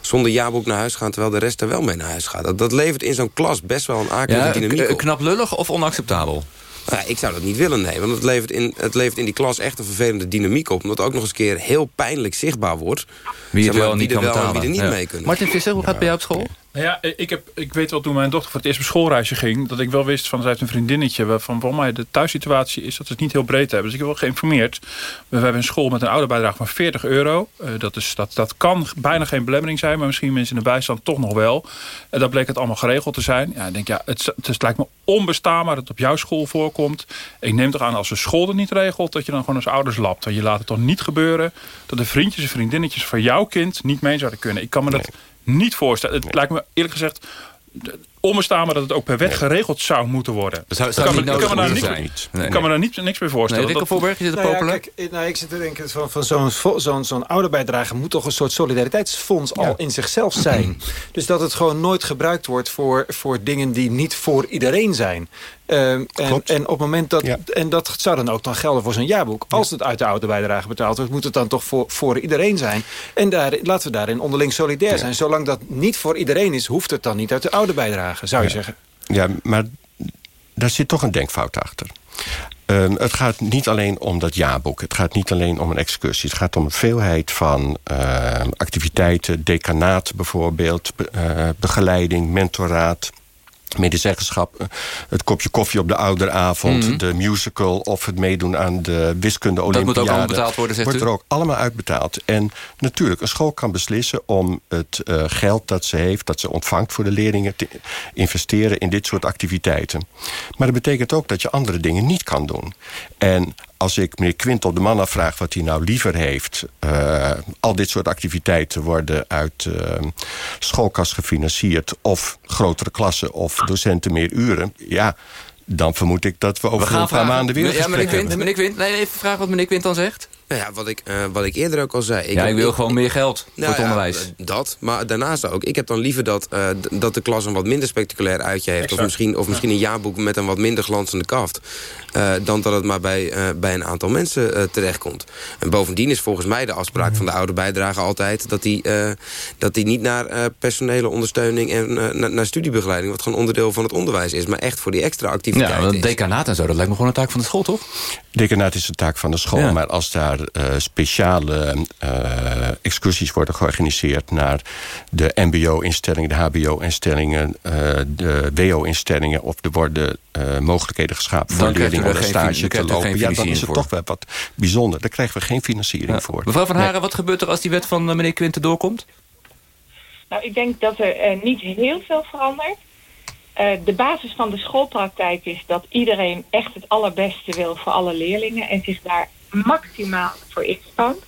zonder jaarboek naar huis gaan... terwijl de rest er wel mee naar huis gaat. Dat, dat levert in zo'n klas best wel een akelige ja, dynamiek op. Knap lullig of onacceptabel? Nou, ik zou dat niet willen, nee. Want het levert, in, het levert in die klas echt een vervelende dynamiek op. Omdat het ook nog eens een keer heel pijnlijk zichtbaar wordt. Wie het zeg maar, wel wie niet er kan wel en wie er niet Ja. mee kunnen. Martin Visser, hoe gaat het bij jou op school? Nou ja, ik, heb, ik weet wel toen mijn dochter voor het eerst op schoolreisje ging... dat ik wel wist van, zij heeft een vriendinnetje... van volgens mij de thuissituatie is dat ze het niet heel breed hebben. Dus ik heb wel geïnformeerd. We hebben een school met een ouderbijdrage van 40 euro. Uh, dat, is, dat, dat kan bijna geen belemmering zijn... maar misschien mensen in de bijstand toch nog wel. En dat bleek het allemaal geregeld te zijn. Ja, ik denk, ja, het, het lijkt me onbestaanbaar dat het op jouw school voorkomt. Ik neem toch aan als de school het niet regelt... dat je dan gewoon als ouders lapt. Want je laat het toch niet gebeuren... dat de vriendjes en vriendinnetjes van jouw kind niet mee zouden kunnen. Ik kan me dat niet voorstellen. Het lijkt me eerlijk gezegd onbestaanbaar dat het ook per wet geregeld zou moeten worden. Dat zou, Ik zou kan niet me- kan me niet- zijn. Kan me daar niet, niks meer voorstellen. Nee, Rikke Dat- Voorberg, is het Nou ja, populair? kijk, eh, nou, ik zit te denken van, van zo'n zo'n zo'n ouderbijdrage moet toch een soort solidariteitsfonds al in zichzelf zijn. dus dat het gewoon nooit gebruikt wordt voor, voor dingen die niet voor iedereen zijn. Ehm, en, en op het moment dat. En dat zou dan ook dan gelden voor zo'n jaarboek. Als het uit de ouderbijdrage betaald wordt, moet het dan toch voor, voor iedereen zijn. En daar, laten we daarin onderling solidair zijn. Zolang dat niet voor iedereen is, hoeft het dan niet uit de ouderbijdrage, zou je zeggen. Ja, maar daar zit toch een denkfout achter. Ehm, het gaat niet alleen om dat jaarboek. Het gaat niet alleen om een excursie. Het gaat om een veelheid van ehm, activiteiten. Decanaat bijvoorbeeld. be- eh, begeleiding, mentoraat. Medezeggenschap, eh, het kopje koffie op de ouderavond... Mhm. de musical of het meedoen aan de wiskunde olympiade. moet ook allemaal betaald worden, zegt Wordt u? er ook allemaal uitbetaald. En natuurlijk, een school kan beslissen om het eh, geld dat ze heeft... dat ze ontvangt voor de leerlingen te investeren in dit soort activiteiten. Maar dat betekent ook dat je andere dingen niet kan doen. En als ik meneer Quint op de man afvraag wat hij nou liever heeft... eh, al dit soort activiteiten worden uit eh, schoolkas gefinancierd... of grotere klassen of docenten meer uren... ja, dan vermoed ik dat we over een paar maanden weer een Ja, meneer Quint, meneer Quint, nee, even vragen wat meneer Quint dan zegt. Nou ja, wat ik, eh, wat ik eerder ook al zei. ja, heb- ik wil gewoon meer geld voor Nou het ja, onderwijs. dat, maar daarnaast ook. Ik heb dan liever dat, eh, dat de klas een wat minder spectaculair uitje heeft. Of misschien, of misschien een jaarboek met een wat minder glanzende kaft. eh, dan dat het maar bij, eh, bij een aantal mensen eh, terechtkomt. En bovendien is volgens mij de afspraak van de oude bijdrage altijd... dat die, eh, dat die niet naar eh, personele ondersteuning en eh, na- naar studiebegeleiding... wat gewoon onderdeel van het onderwijs is. Maar echt voor die extra Ja, activiteiten want is. decanaat en zo, dat lijkt me gewoon een taak van de school, toch? Decanaat is de taak van de school. Ja. Maar als daar eh, speciale eh, excursies worden georganiseerd... naar de mbo-instellingen, de hbo-instellingen... eh, de wo-instellingen... of er worden eh, mogelijkheden geschapen voor Dan leerlingen om een stage te lopen. Ja, dan is het voor. toch wel wat bijzonder. Daar krijgen we geen financiering voor. Mevrouw Van Nee. Haren, wat gebeurt er als die wet van meneer Quint doorkomt? Nou, ik denk dat er niet heel veel verandert. Eh, de basis van de schoolpraktijk is dat iedereen echt het allerbeste wil voor alle leerlingen en zich daar maximaal voor inspant.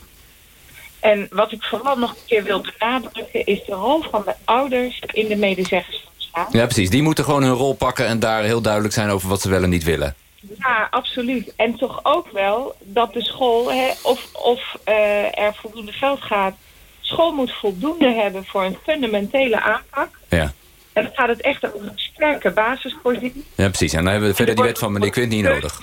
En wat ik vooral nog een keer wil benadrukken is de rol van de ouders in de medezeggenschap. Ja, precies. Die moeten gewoon hun rol pakken en daar heel duidelijk zijn over wat ze wel en niet willen. Ja, absoluut. En toch ook wel dat de school, hè, of, of eh, er voldoende geld gaat, school moet voldoende hebben voor een fundamentele aanpak. Ja. En dan gaat het echt over een sterke basisvoorziening. Ja, precies. En dan hebben we verder die wet van meneer Quint niet nodig.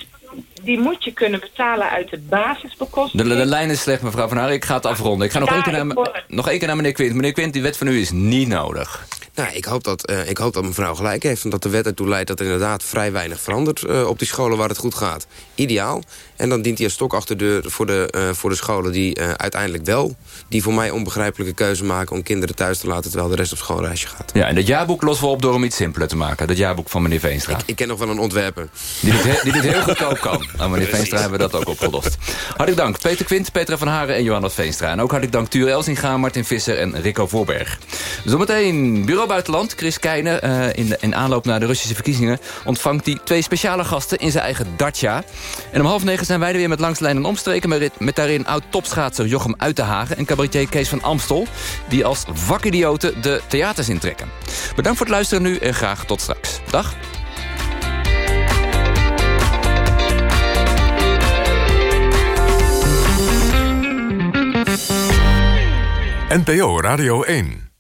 Die moet je kunnen betalen uit de De, basisbekostiging. de, de lijn is slecht, mevrouw Van Haren. Ik ga het afronden. Ik ga nog, Ja, één keer naar, nog één keer naar meneer Quint. Meneer Quint, die wet van u is niet nodig. Nou, ik hoop, dat, eh, ik hoop dat mevrouw gelijk heeft. En dat de wet ertoe leidt dat er inderdaad vrij weinig verandert... eh, op die scholen waar het goed gaat. Ideaal. En dan dient hij een stok achter de deur voor de, eh, voor de scholen... die eh, uiteindelijk wel die voor mij onbegrijpelijke keuze maken... om kinderen thuis te laten terwijl de rest op schoolreisje gaat. Ja, en dat jaarboek lossen we op door hem iets simpeler te maken. Dat jaarboek van meneer Veenstra. Ik ken nog wel een ontwerper. Die dit, he- die dit heel goedkoop kan. Nou, meneer Veenstra hebben we dat ook opgelost. Hartelijk dank Peter Quint, Petra van Haren en Johannes Veenstra. En ook hartelijk dank Tuur Elsinga, Martin Visser en Rico Voorberg. Zometeen Bureau Buitenland, Chris Keijne, eh, in, de, in aanloop naar de Russische verkiezingen... ontvangt hij twee speciale gasten in zijn eigen Dacia. En om half negen zijn wij er weer met Langslijn en Omstreken... met, met daarin oud-topschaatser Jochem Uitenhagen... en cabaretier Kees van Amstel... die als vakidioten de theaters intrekken. Bedankt voor het luisteren nu en graag tot straks. Dag. NPO Radio 1